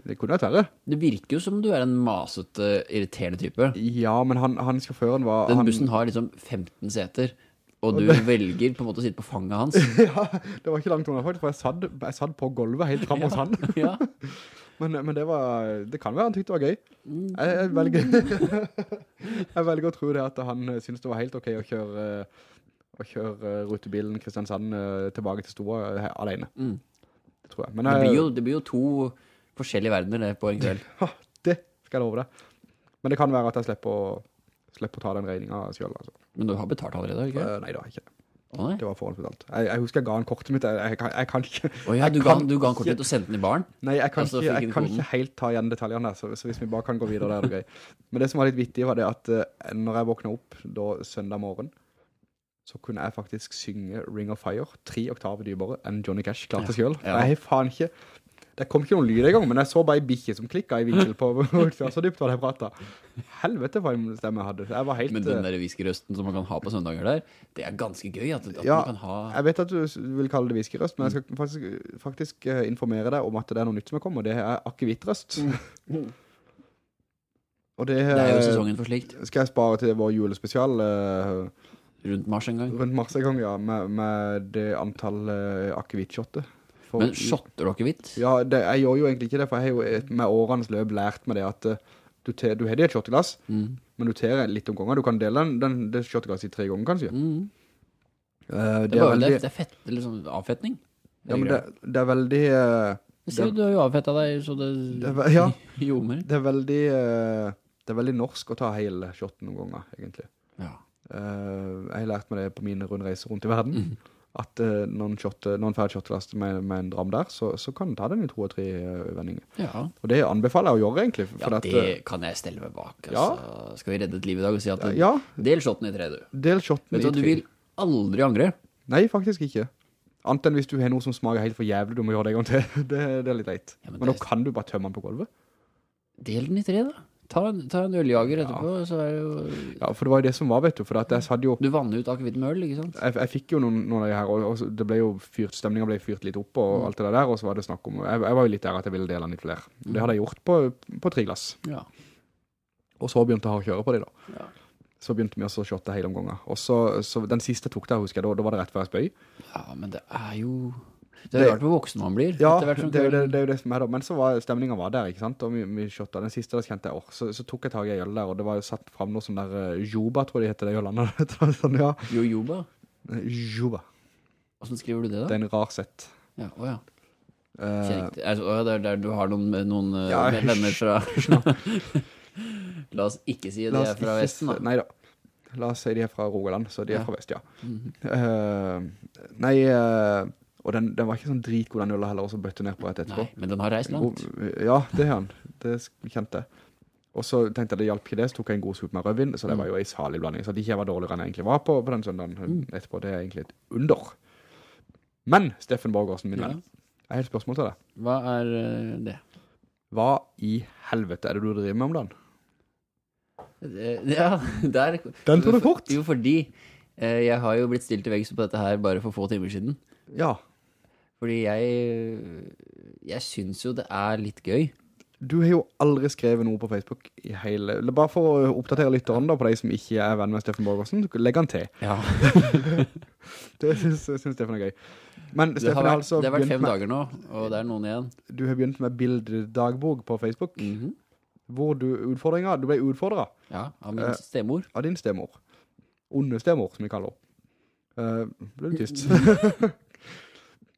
[SPEAKER 2] Det kunne vært verre.
[SPEAKER 3] Det virker jo som du er en masete, irriterende type.
[SPEAKER 2] Ja, men han, han sjåføren var...
[SPEAKER 3] Den
[SPEAKER 2] han,
[SPEAKER 3] bussen har liksom 15 seter, og du velger på en måte å sitte på fanget hans.
[SPEAKER 2] ja, det var ikke langt unna faktisk, for jeg satt, jeg satt på gulvet helt frem hos han.
[SPEAKER 3] Ja.
[SPEAKER 2] Men, men det var... Det kan være han tykte det var gøy.
[SPEAKER 3] Mm.
[SPEAKER 2] Jeg, jeg velger... jeg velger å tro det at han synes det var helt ok å kjøre... Å kjøre rutebilen Kristiansand eh, tilbake til Stoa eh, alene.
[SPEAKER 3] Mm.
[SPEAKER 2] Det tror jeg. Men
[SPEAKER 3] Det
[SPEAKER 2] eh,
[SPEAKER 3] blir, jo, det blir jo to forskjellige verdener det på en kveld.
[SPEAKER 2] det skal jeg love deg. Men det kan være at jeg slipper å, slipper å ta den regningen selv. Altså.
[SPEAKER 3] Men du har betalt allerede, ikke?
[SPEAKER 2] Uh, nei, det var ikke det.
[SPEAKER 3] Å.
[SPEAKER 2] Det var forhåndsbetalt. Jeg, jeg husker jeg ga han kortet mitt. Jeg, jeg, jeg kan ikke...
[SPEAKER 3] Å ja,
[SPEAKER 2] jeg
[SPEAKER 3] du ga,
[SPEAKER 2] kan
[SPEAKER 3] du ga han kortet ditt og sendte den i baren?
[SPEAKER 2] Nei, jeg kan,
[SPEAKER 3] Altså,
[SPEAKER 2] ikke, jeg kan ikke helt ta igjen detaljene så, så hvis vi bare kan gå videre, det er det gøy. Men det som var litt vittig var det at uh, når jeg våkna opp da søndag morgen, så kunne jeg faktisk synge Ring of Fire tre oktaver dypere enn Johnny Cash klarte selv.
[SPEAKER 3] ja.
[SPEAKER 2] Jeg har faen ikke... Det kom ikke noen lyd i gang, men jeg så bare en bikkje som klikket i vinkel på så dypt var det jeg pratet. Helvete for en stemme jeg hadde. Jeg var helt...
[SPEAKER 3] Men den
[SPEAKER 2] eh,
[SPEAKER 3] der viskerøsten som man kan ha på søndager der, det er ganske gøy at, at
[SPEAKER 2] Ja,
[SPEAKER 3] man kan ha...
[SPEAKER 2] Jeg vet at du vil kalle det viskerøst, men jeg skal faktisk, faktisk eh, informere deg om at det er noe nytt som er kommet, og det er akevittrøst. Og det,
[SPEAKER 3] Det er jo
[SPEAKER 2] eh,
[SPEAKER 3] sesongen for slikt.
[SPEAKER 2] skal jeg spare til vår julespesial eh,
[SPEAKER 3] Rundt mars en gang.
[SPEAKER 2] rundt mars en gang, ja, med, med det antall uh, akevittshotter. For-
[SPEAKER 3] Men shotter dere hvitt?
[SPEAKER 2] Ja, det, jeg gjør jo egentlig ikke det, for jeg har jo med årenes løp lært meg det at eh, du, te, du har det i et shotteglass,
[SPEAKER 3] Mm.
[SPEAKER 2] men du ter litt om ganger. Du kan dele den, den, det shotteglasset i tre ganger, kanskje.
[SPEAKER 3] Mm.
[SPEAKER 2] Uh,
[SPEAKER 3] Det, er bare, det, er- det er fett, eller sånn avfettning.
[SPEAKER 2] ja, men det, det er veldig... Uh,
[SPEAKER 3] Jeg du har jo avfettet deg, så det,
[SPEAKER 2] det er, ja,
[SPEAKER 3] jomer.
[SPEAKER 2] det er veldig Uh, Det er veldig norsk å ta hele shotten noen ganger, egentlig.
[SPEAKER 3] Ja.
[SPEAKER 2] Uh, jeg har lært meg det på mine rundreiser rundt i verden.
[SPEAKER 3] Mhm.
[SPEAKER 2] At uh, noen, en kjørtelast når en med, med en dram der, så, så kan du ta den i to og tre uh, vendinger.
[SPEAKER 3] ja.
[SPEAKER 2] Og det anbefaler jeg å gjøre, egentlig.
[SPEAKER 3] Ja,
[SPEAKER 2] det at,
[SPEAKER 3] kan jeg stelle meg bak. Altså. Skal vi redde et liv i dag og si at
[SPEAKER 2] eh, ja,
[SPEAKER 3] del shotten i tre, du.
[SPEAKER 2] del shotten
[SPEAKER 3] Vet du
[SPEAKER 2] i
[SPEAKER 3] hva, du
[SPEAKER 2] tre.
[SPEAKER 3] vil aldri angre.
[SPEAKER 2] Nei, faktisk ikke. Annet enn hvis du har noe som smaker helt for jævlig, du må gjøre det en gang til. Det, det er litt leit
[SPEAKER 3] Ja, men
[SPEAKER 2] men nå kan du bare tømme den på gulvet.
[SPEAKER 3] Del den i tre da. Ta, en- ta en øljager etterpå, så er det jo...
[SPEAKER 2] Ja, for det var det som var, vet du, for at jeg hadde jo,
[SPEAKER 3] Du vannet ut akkurat med øl, ikke sant?
[SPEAKER 2] jeg, jeg fikk jo noen, noen av de her, og, og det ble jo fyrt, stemningen ble fyrt litt opp og
[SPEAKER 3] Mm.
[SPEAKER 2] alt det der, og så var det snakk om, jeg, jeg var jo litt der at jeg ville dele den litt flere. Det hadde jeg gjort på, på tre glass.
[SPEAKER 3] Ja.
[SPEAKER 2] Og så begynte jeg å kjøre på det da.
[SPEAKER 3] Ja.
[SPEAKER 2] Så begynte vi også å shotte hele omgangen. Og så, så den siste tok det, husker jeg, da, da var det rett før jeg spøy.
[SPEAKER 3] Ja, men det er jo... Det er jo rart hvor voksen man blir.
[SPEAKER 2] Ja, det, det, det er jo det som er da. Men så var stemningen var der, ikke sant? Og vi, vi shotta. Den siste da kjente jeg, åh, så, så tok jeg tag i en der, og det var jo satt frem noe sånn der uh, Juba, tror jeg de heter det i sånn, ja.
[SPEAKER 3] Jojoba.
[SPEAKER 2] Joba? Joba.
[SPEAKER 3] Hvordan skriver du det da?
[SPEAKER 2] Det er en rar sett.
[SPEAKER 3] Ja, åja.
[SPEAKER 2] Eh,
[SPEAKER 3] Kjekt. Altså, det er der du har noen, noen eh,
[SPEAKER 2] Ja,
[SPEAKER 3] venner fra... La oss ikke si at de er fra Vesten, da.
[SPEAKER 2] Nei da. La oss si de er fra Rogaland, så de er
[SPEAKER 3] Ja.
[SPEAKER 2] fra vest, ja.
[SPEAKER 3] Mm
[SPEAKER 2] -hmm. uh, nei, eh, og den, den var ikke sånn dritgod den øla heller, og så bøtte ned på rett etterpå.
[SPEAKER 3] Nei, men den har reist langt.
[SPEAKER 2] Ja, det har han. Det kjente jeg. Og så tenkte jeg det hjalp ikke det, så tok jeg en god sup med rødvin, så det
[SPEAKER 3] Mm.
[SPEAKER 2] var jo en salig blanding. Så det ikke var dårligere enn jeg egentlig var på, på den søndagen etterpå, det er egentlig et under. Men, Steffen Borgårdsen, min venn, jeg har et spørsmål til deg.
[SPEAKER 3] Hva er eh, det?
[SPEAKER 2] Hva i helvete er det du driver med om dagen?
[SPEAKER 3] Eh, Ja, der...
[SPEAKER 2] Den tok du fort.
[SPEAKER 3] Jo, fordi eh, jeg har jo blitt stilt til veggs på dette her bare for få timer siden.
[SPEAKER 2] Ja,
[SPEAKER 3] Fordi jeg... Jeg synes jo det er litt gøy.
[SPEAKER 2] du har jo aldri skrevet noe på Facebook i hele... eller Bare for å oppdatere lytteren da, på de som ikke er venn med Steffen Borgersen, legg han til.
[SPEAKER 3] Ja.
[SPEAKER 2] Det synes, synes Steffen er gøy. Men
[SPEAKER 3] Det
[SPEAKER 2] Steffen
[SPEAKER 3] har
[SPEAKER 2] har
[SPEAKER 3] vært,
[SPEAKER 2] altså
[SPEAKER 3] det har vært fem
[SPEAKER 2] med,
[SPEAKER 3] dager nå, og det er noen igjen.
[SPEAKER 2] du har begynt med bildedagbok på Facebook.
[SPEAKER 3] Mhm.
[SPEAKER 2] hvor du utfordringer, du ble utfordret
[SPEAKER 3] Ja, av min
[SPEAKER 2] Eh,
[SPEAKER 3] stemor.
[SPEAKER 2] av din stemor. Onde stemor, som vi kaller henne. Uh, ble du tyst?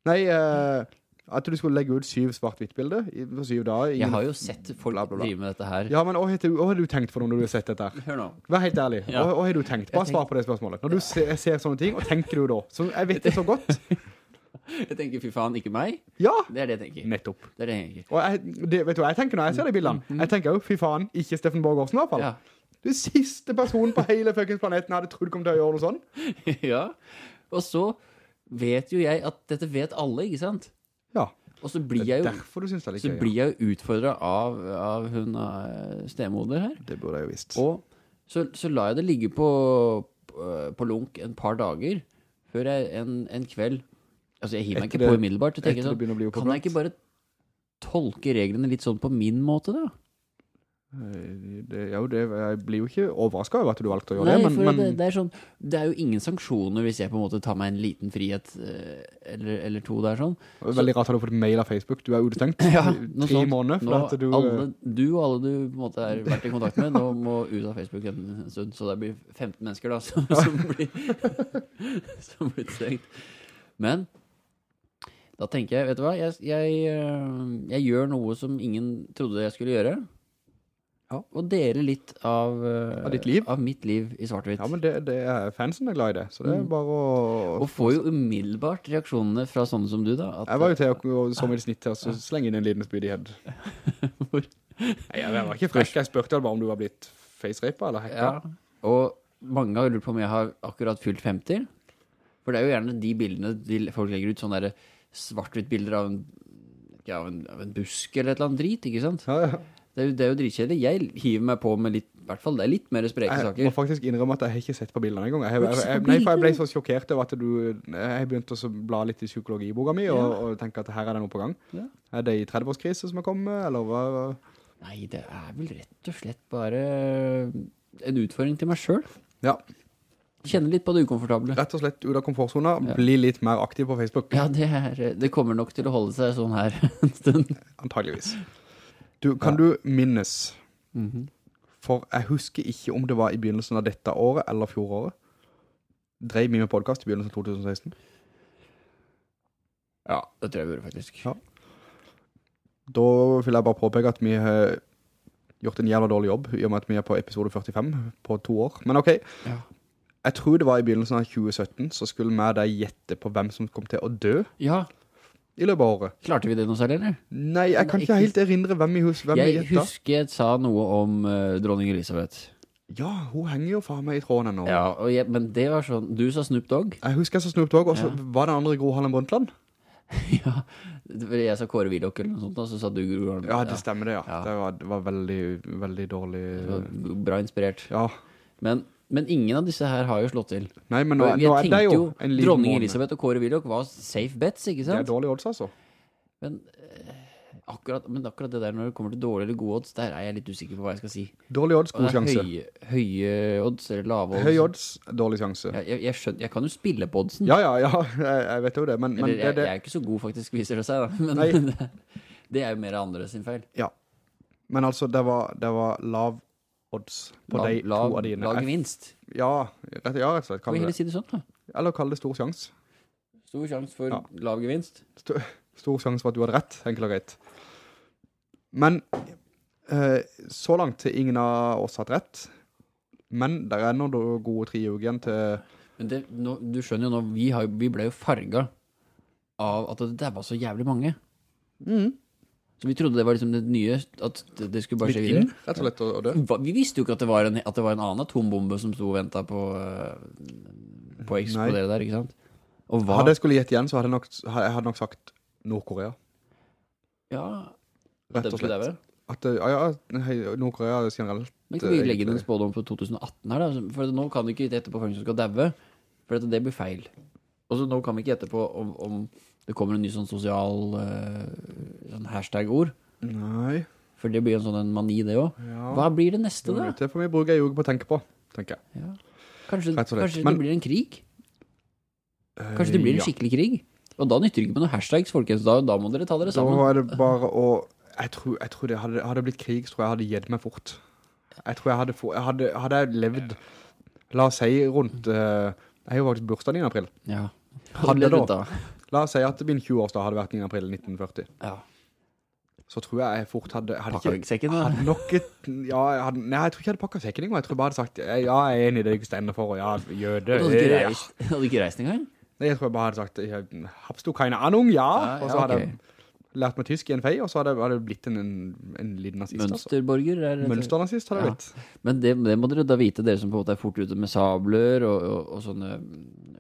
[SPEAKER 2] Nei, uh, at du skulle legge ut syv svart-hvitt-bilder for syv dager.
[SPEAKER 3] Jeg har jo sett folk
[SPEAKER 2] Bla, bla, bla.
[SPEAKER 3] drive med dette her.
[SPEAKER 2] Ja, men hva har du, hva har du tenkt for noe når du har sett dette?
[SPEAKER 3] Hør nå.
[SPEAKER 2] Vær helt ærlig.
[SPEAKER 3] Ja.
[SPEAKER 2] Hva, hva har du tenkt? Bare
[SPEAKER 3] Jeg
[SPEAKER 2] svar på det spørsmålet. Når du ser, ser sånne ting, og tenker du da? Så jeg vet det så godt.
[SPEAKER 3] Jeg tenker, fy faen, ikke meg.
[SPEAKER 2] Ja,
[SPEAKER 3] Det er det jeg tenker.
[SPEAKER 2] nettopp.
[SPEAKER 3] Det er det jeg tenker.
[SPEAKER 2] Og jeg, det, vet du hva jeg tenker når jeg ser de bildene? Jeg tenker jo, fy faen, ikke Steffen Borgårdsen i hvert fall.
[SPEAKER 3] Ja.
[SPEAKER 2] Du er siste personen på hele fuckings planeten jeg hadde trodd kom til å gjøre noe sånn.
[SPEAKER 3] ja. Og så vet jo jeg at dette vet alle, ikke sant?
[SPEAKER 2] Ja,
[SPEAKER 3] Og så blir jeg jo,
[SPEAKER 2] derfor du synes det er litt
[SPEAKER 3] så
[SPEAKER 2] gøy.
[SPEAKER 3] blir jeg jo utfordret av, av hun eh, stemoder her.
[SPEAKER 2] Det burde jeg jo visst.
[SPEAKER 3] Og så, så la jeg det ligge på, på, på lunk en par dager før jeg en, en kveld Altså, jeg hiver meg
[SPEAKER 2] Etter
[SPEAKER 3] ikke på
[SPEAKER 2] det-
[SPEAKER 3] umiddelbart. Jeg tenker
[SPEAKER 2] etter det
[SPEAKER 3] sånn,
[SPEAKER 2] begynner å bli
[SPEAKER 3] kan jeg ikke bare tolke reglene litt sånn på min måte, da?
[SPEAKER 2] Eh, Det, jo, det, jeg blir jo ikke overrasket over at du valgte å gjøre
[SPEAKER 3] Nei,
[SPEAKER 2] det, men,
[SPEAKER 3] for
[SPEAKER 2] men
[SPEAKER 3] det, det er sånn Det er jo ingen sanksjoner hvis jeg på en måte tar meg en liten frihet eh, eller, eller to der sånn.
[SPEAKER 2] veldig rart har du fått mail av Facebook. Du er utestengt
[SPEAKER 3] Ja,
[SPEAKER 2] tre
[SPEAKER 3] sånt.
[SPEAKER 2] måneder.
[SPEAKER 3] Nå,
[SPEAKER 2] du,
[SPEAKER 3] alle, du og alle du på en måte har vært i kontakt med, nå må ut av Facebook en stund. Så det blir 15 mennesker da, som, som blir som blir stengt. Men da tenker jeg, vet du hva, jeg, jeg, eh, jeg gjør noe som ingen trodde jeg skulle gjøre.
[SPEAKER 2] Ja.
[SPEAKER 3] Og dele litt av,
[SPEAKER 2] Av ditt liv?
[SPEAKER 3] Av mitt liv i svart-hvitt.
[SPEAKER 2] ja, men det, det er fansen er glad i det, så det er
[SPEAKER 3] Mm.
[SPEAKER 2] bare å...
[SPEAKER 3] Og får jo umiddelbart reaksjonene fra sånne som du da.
[SPEAKER 2] Jeg var jo til å som i snitt til å slenge inn en liten spydighet.
[SPEAKER 3] Hvor?
[SPEAKER 2] Nei, jeg var ikke frekk. Jeg spørte bare om du var blitt face-rapet eller hekka.
[SPEAKER 3] Ja, og mange har lurt på om jeg har akkurat fylt 50. For det er jo gjerne de bildene de folk legger ut, sånne der svart-hvitt bilder av en, ja, av, en, av en busk eller et eller annet drit, ikke sant?
[SPEAKER 2] Ja, ja.
[SPEAKER 3] Det er, jo- det er jo dritkjedelig. Jeg hiver meg på med litt, i hvert fall det er litt mer spreke saker.
[SPEAKER 2] Jeg må faktisk innrømme at jeg har ikke sett på bildene en gang. Jeg, jeg, jeg, nei, for jeg ble så sjokkert over at du... Jeg begynte å bla litt i psykologiboka mi, og, og tenke at her er det noe på gang.
[SPEAKER 3] Ja.
[SPEAKER 2] Er det i 30-årskrise som er kommet, eller?
[SPEAKER 3] Nei, det er vel rett og slett bare en utfordring til meg selv.
[SPEAKER 2] Ja,
[SPEAKER 3] Kjenne litt på det ukomfortable.
[SPEAKER 2] rett og slett ut av komfortzona,
[SPEAKER 3] Ja.
[SPEAKER 2] bli litt mer aktiv på Facebook,
[SPEAKER 3] Ja, det, er, det kommer nok til å holde seg sånn her en stund.
[SPEAKER 2] antageligvis. Du, kan du minnes,
[SPEAKER 3] Mhm.
[SPEAKER 2] for jeg husker ikke om det var i begynnelsen av dette året eller fjoråret, drev vi med podcast i begynnelsen av 2016.
[SPEAKER 3] Ja, det tror jeg vi gjorde faktisk.
[SPEAKER 2] Ja. Da vil jeg bare påpeke at vi har gjort en jævla dårlig jobb, i og med at vi er på episode 45 på to år. Men ok,
[SPEAKER 3] Ja.
[SPEAKER 2] jeg tror det var i begynnelsen av 2017, så skulle vi deg gjette på hvem som kom til å dø
[SPEAKER 3] ja,
[SPEAKER 2] i løpet av året.
[SPEAKER 3] klarte vi det noe særlig, eller?
[SPEAKER 2] Nei, jeg kan ikke helt erindre hvem vi, hus hvem
[SPEAKER 3] Jeg
[SPEAKER 2] gjettet.
[SPEAKER 3] husker jeg sa noe om uh, dronning Elisabeth.
[SPEAKER 2] Ja, hun henger jo faen meg i tråden ennå.
[SPEAKER 3] Ja, jeg, men det var sånn Du sa Snoop Dogg.
[SPEAKER 2] Jeg husker jeg sa Snoop Dogg, og så
[SPEAKER 3] Ja.
[SPEAKER 2] var det andre Gro Harlem Brundtland.
[SPEAKER 3] ja. Jeg sa Kåre Vidok eller noe sånt, og så sa du Gro Harlem.
[SPEAKER 2] Ja, det stemmer det, ja.
[SPEAKER 3] Ja.
[SPEAKER 2] Det, var, det var veldig, veldig dårlig.
[SPEAKER 3] Var Bra inspirert.
[SPEAKER 2] Ja.
[SPEAKER 3] Men, men ingen av disse her har jo slått til.
[SPEAKER 2] Nei, men nå, nå er det jo
[SPEAKER 3] jo Dronning. Elisabeth og Kåre Willoch var safe bets, ikke sant?
[SPEAKER 2] Det er dårlig odds, altså.
[SPEAKER 3] Men eh, akkurat, men akkurat det der når det kommer til dårlige eller gode odds, der er jeg litt usikker på hva jeg skal si.
[SPEAKER 2] Dårlig odds, god sjanse.
[SPEAKER 3] høye, høye odds eller lave odds.
[SPEAKER 2] Høy odds, dårlig sjanse.
[SPEAKER 3] Jeg, jeg, jeg, skjønner, jeg kan jo spille på oddsen.
[SPEAKER 2] Ja, ja, ja, jeg, vet jo det, men, men
[SPEAKER 3] eller
[SPEAKER 2] det,
[SPEAKER 3] jeg,
[SPEAKER 2] det,
[SPEAKER 3] jeg er ikke så god faktisk, viser det seg da. Men det, det er jo mer andre sin feil.
[SPEAKER 2] ja. Men altså, det var, det var lav odds på
[SPEAKER 3] lag,
[SPEAKER 2] de to av dine. Lag
[SPEAKER 3] vinst?
[SPEAKER 2] Ja, rett, ja, rett og slett.
[SPEAKER 3] Kan heller si det sånn da?
[SPEAKER 2] eller kall det stor sjanse.
[SPEAKER 3] Stor sjanse for
[SPEAKER 2] Ja.
[SPEAKER 3] lav gevinst.
[SPEAKER 2] Stor, stor sjanse for at du hadde rett, enkelt og greit. Men eh, så langt til ingen av oss hatt rett. Men der er noen gode uker igjen til
[SPEAKER 3] Men det, nå, du skjønner jo nå, vi, har, vi ble jo farget av at det der var så jævlig mange. Så vi trodde det var liksom det nye, at det, skulle bare skje
[SPEAKER 2] inn,
[SPEAKER 3] videre.
[SPEAKER 2] rett og slett, og, dø.
[SPEAKER 3] Vi visste jo ikke at det var en, det var en annen atombombe som sto og ventet på, eh, på å eksplodere der, ikke sant?
[SPEAKER 2] Hadde jeg skulle gitt igjen, så hadde jeg nok, hadde nok sagt Nordkorea.
[SPEAKER 3] Ja,
[SPEAKER 2] Rett og slett.
[SPEAKER 3] Det
[SPEAKER 2] At, eh, ja, ja, Nordkorea generelt.
[SPEAKER 3] Men kan vi legge inn en spådom for 2018 her da? For nå kan du ikke gitt etterpå hvem som skal daue, for det blir feil. Og så nå kan vi ikke gjette på om, om det kommer en ny sånn sosial uh, sånn hashtag-ord,
[SPEAKER 2] Nei.
[SPEAKER 3] for det blir en sånn en mani det også.
[SPEAKER 2] Ja.
[SPEAKER 3] Hva blir det neste da?
[SPEAKER 2] Det er for mye bruk jeg gjorde på å tenke på, tenker jeg.
[SPEAKER 3] Ja. Kanskje, kanskje
[SPEAKER 2] Men-
[SPEAKER 3] det blir en krig? Kanskje det blir en skikkelig krig? Og da nytter det ikke med noen hashtags, folkens. Da, da må dere ta dere sammen.
[SPEAKER 2] Da var det bare å Jeg tror, jeg tror det hadde, hadde blitt krig, så tror jeg hadde gitt meg fort. Jeg tror jeg hadde, jeg hadde, hadde jeg levd La oss si rundt Uh, Jeg har jo faktisk bursdag i april.
[SPEAKER 3] Ja.
[SPEAKER 2] Hadde
[SPEAKER 3] Ble
[SPEAKER 2] da. La oss si at min 20-årsdag hadde vært 9. april 1940.
[SPEAKER 3] Ja.
[SPEAKER 2] Så tror jeg jeg fort hadde, hadde ikke,
[SPEAKER 3] sekken da.
[SPEAKER 2] hadde nok et, ja, jeg hadde, Nei, jeg tror ikke jeg hadde pakket sekken engang. Jeg tror bare jeg hadde sagt Ja, jeg er enig i det du stender for, og ja, jøde.
[SPEAKER 3] Du hadde ikke
[SPEAKER 2] ja.
[SPEAKER 3] du hadde ikke reist engang?
[SPEAKER 2] Nei, jeg tror jeg bare hadde sagt ja, Habst du keine Ahnung? Ja.
[SPEAKER 3] Ja,
[SPEAKER 2] og så hadde jeg lært meg tysk i en fei, og så hadde, jeg blitt en, en, en liten nazist. Altså.
[SPEAKER 3] Mønsterborger? Altså.
[SPEAKER 2] Mønsternazist hadde
[SPEAKER 3] jeg
[SPEAKER 2] blitt.
[SPEAKER 3] Men det, det må dere da vite, dere som på en måte er fort ute med sabler og, og, og sånne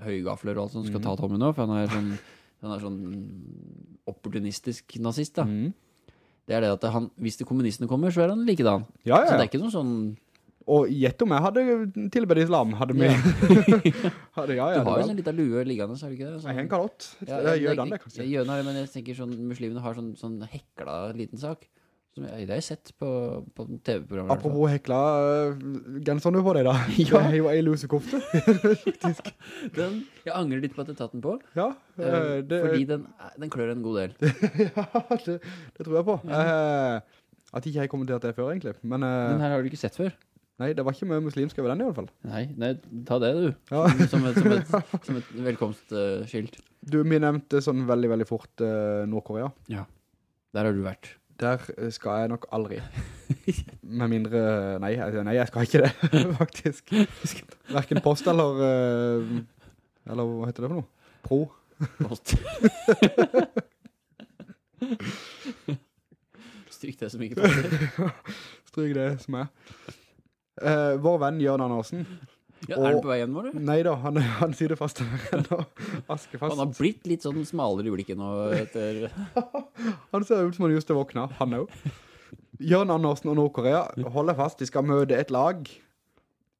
[SPEAKER 3] høygafler og alt som skal
[SPEAKER 2] mm.
[SPEAKER 3] ta Tommy nå, for han er sånn, han er sånn opportunistisk nazist da.
[SPEAKER 2] Mhm.
[SPEAKER 3] Det er det at han, hvis det kommunistene kommer, så er han likedan.
[SPEAKER 2] Ja,
[SPEAKER 3] Så
[SPEAKER 2] ja,
[SPEAKER 3] det er ikke noe sånn
[SPEAKER 2] Og gjett om jeg hadde tilbedt islam, hadde vi.
[SPEAKER 3] Ja.
[SPEAKER 2] hadde, ja, ja,
[SPEAKER 3] Du har jo
[SPEAKER 2] det
[SPEAKER 3] sånn liten lue liggende, så er du ikke det?
[SPEAKER 2] Sånn, Jeg har en kalott.
[SPEAKER 3] Ja,
[SPEAKER 2] jeg, det, kanskje.
[SPEAKER 3] Jeg jødene har det, men jeg tenker sånn, muslimene har sånn, sånn hekla liten sak. Som jeg, det har jeg sett på, på fall.
[SPEAKER 2] Apropos hekla uh, genseren du på deg da.
[SPEAKER 3] Ja.
[SPEAKER 2] Det er jo en lusekofte.
[SPEAKER 3] Den, jeg angrer litt på at jeg tatt den på,
[SPEAKER 2] Ja,
[SPEAKER 3] eh,
[SPEAKER 2] eh, det,
[SPEAKER 3] fordi den, den klør en god del.
[SPEAKER 2] ja det, det tror jeg på. Eh, at ikke jeg kommenterte det før egentlig. Men uh,
[SPEAKER 3] Den her har du ikke sett før.
[SPEAKER 2] nei, det var ikke mye muslimsk over den i hvert fall.
[SPEAKER 3] Nei, nei ta det du.
[SPEAKER 2] Ja.
[SPEAKER 3] Som, et, som, et, som et velkomstskilt.
[SPEAKER 2] Du, vi nevnte sånn veldig, veldig fort uh, Nordkorea.
[SPEAKER 3] ja. Der har du vært.
[SPEAKER 2] Der eh, skal jeg nok aldri. Med mindre, nei, jeg- nei, jeg skal ikke det, faktisk. Hverken post eller, eh, eller hva heter det for noe? Pro.
[SPEAKER 3] Post. Stryk det som ikke passer.
[SPEAKER 2] Stryk det som er. Eh, vår venn Jørn Andersen.
[SPEAKER 3] Ja, er han på vei hjem, var du?
[SPEAKER 2] Nei da, han, han sitter fast der ennå. Aske
[SPEAKER 3] Han har blitt litt sånn smalere i blikket nå etter...
[SPEAKER 2] Han ser ut som han just har våkna, han jo Jørn Andersen og Nordkorea holder fast, de skal møte et lag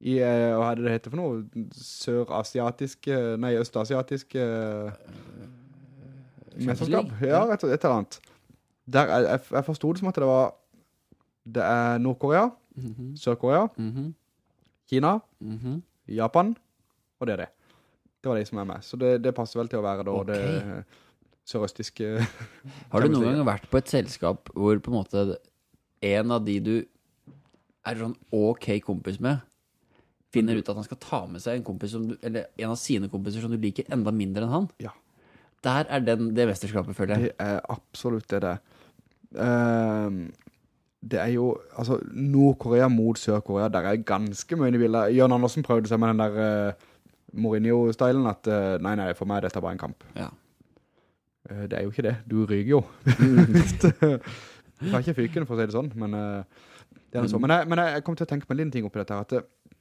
[SPEAKER 2] i, eh, hva er det det heter for noe? Sør-asiatisk, eh, nei, øst-asiatisk eh, mesterskap. Ja, rett og slett et eller annet. Der, er- jeg, jeg forstod det som at det var, det er Nordkorea,
[SPEAKER 3] Mhm,
[SPEAKER 2] Sør-Korea,
[SPEAKER 3] mhm,
[SPEAKER 2] Kina,
[SPEAKER 3] mhm.
[SPEAKER 2] Japan, og det er det. Det var de som er med. Så det, det passer vel til å være da
[SPEAKER 3] okay.
[SPEAKER 2] det sørøstiske.
[SPEAKER 3] Har du noen gang vært på et selskap hvor på en måte en av de du er sånn ok kompis med, finner ut at han skal ta med seg en kompis som du, eller en av sine kompiser som du liker enda mindre enn han?
[SPEAKER 2] Ja.
[SPEAKER 3] Der er den, det mesterskapet, føler jeg.
[SPEAKER 2] Det er absolutt det det er. Ehm, det er jo, altså, Nord-Korea mot Sør-Korea, der er ganske mye i. Jørn Andersen prøvde seg med den der uh, Mourinho-stylen, at uh, nei, nei, for meg er dette bare en kamp.
[SPEAKER 3] Ja.
[SPEAKER 2] Uh, det er jo ikke det, du ryger jo. Du tar ikke fyken for å si det sånn, men det er noe sånn. Men, jeg, men jeg, jeg kom til å tenke på en liten ting oppi dette her, at det,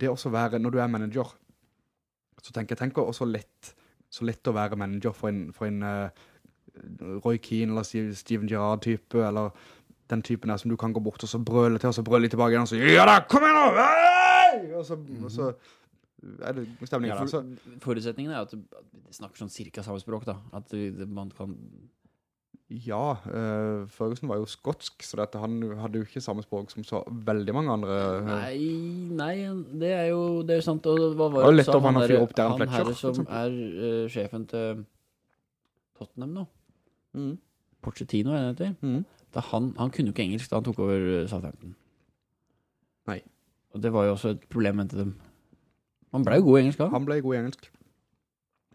[SPEAKER 2] det også være, når du er manager, så tenker jeg, tenker også lett, så lett å være manager for en, for en Roy Keane eller Steven Gerrard-type, eller den typen der som du kan gå bort og så brøle til, og så brøle tilbake igjen, og så, ja da, kom igjen nå! Og så, og så er det stemning Ja,
[SPEAKER 3] For, forutsetningen er at du snakker sånn cirka samme språk, da. At du, man kan
[SPEAKER 2] Ja, uh, Ferguson var jo skotsk, så dette, han hadde jo ikke samme språk som så veldig mange andre. eh,
[SPEAKER 3] Nei, nei, det er jo det er jo sant. Og hva var
[SPEAKER 2] Det
[SPEAKER 3] det sa
[SPEAKER 2] han, han
[SPEAKER 3] der-
[SPEAKER 2] Darren
[SPEAKER 3] Han herre som er uh, sjefen til Tottenham nå.
[SPEAKER 2] Mm.
[SPEAKER 3] Pochettino, er det heter?
[SPEAKER 2] Mm.
[SPEAKER 3] Han, han kunne jo ikke engelsk da han tok over eh, Southampton.
[SPEAKER 2] Nei.
[SPEAKER 3] Og det var jo også et problem, mente dem. Han ble jo god i engelsk, da.
[SPEAKER 2] Han ble god i engelsk.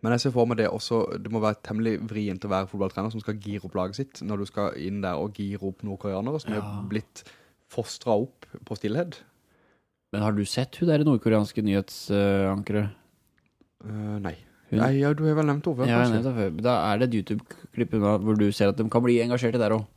[SPEAKER 2] Men jeg ser for meg det også, det må være temmelig vrient å være fotballtrener som skal gire opp laget sitt, når du skal inn der og gire opp nordkoreanere som
[SPEAKER 3] Ja.
[SPEAKER 2] er blitt fostra opp på stillhet.
[SPEAKER 3] Men har du sett hun der nordkoreanske nyhetsankere?
[SPEAKER 2] Uh, nei.
[SPEAKER 3] Hun-
[SPEAKER 2] nei. Ja, du har vel nevnt henne før,
[SPEAKER 3] Ja,
[SPEAKER 2] kanskje?
[SPEAKER 3] Da er det et YouTube-klipp hvor du ser at de kan bli engasjert i der også.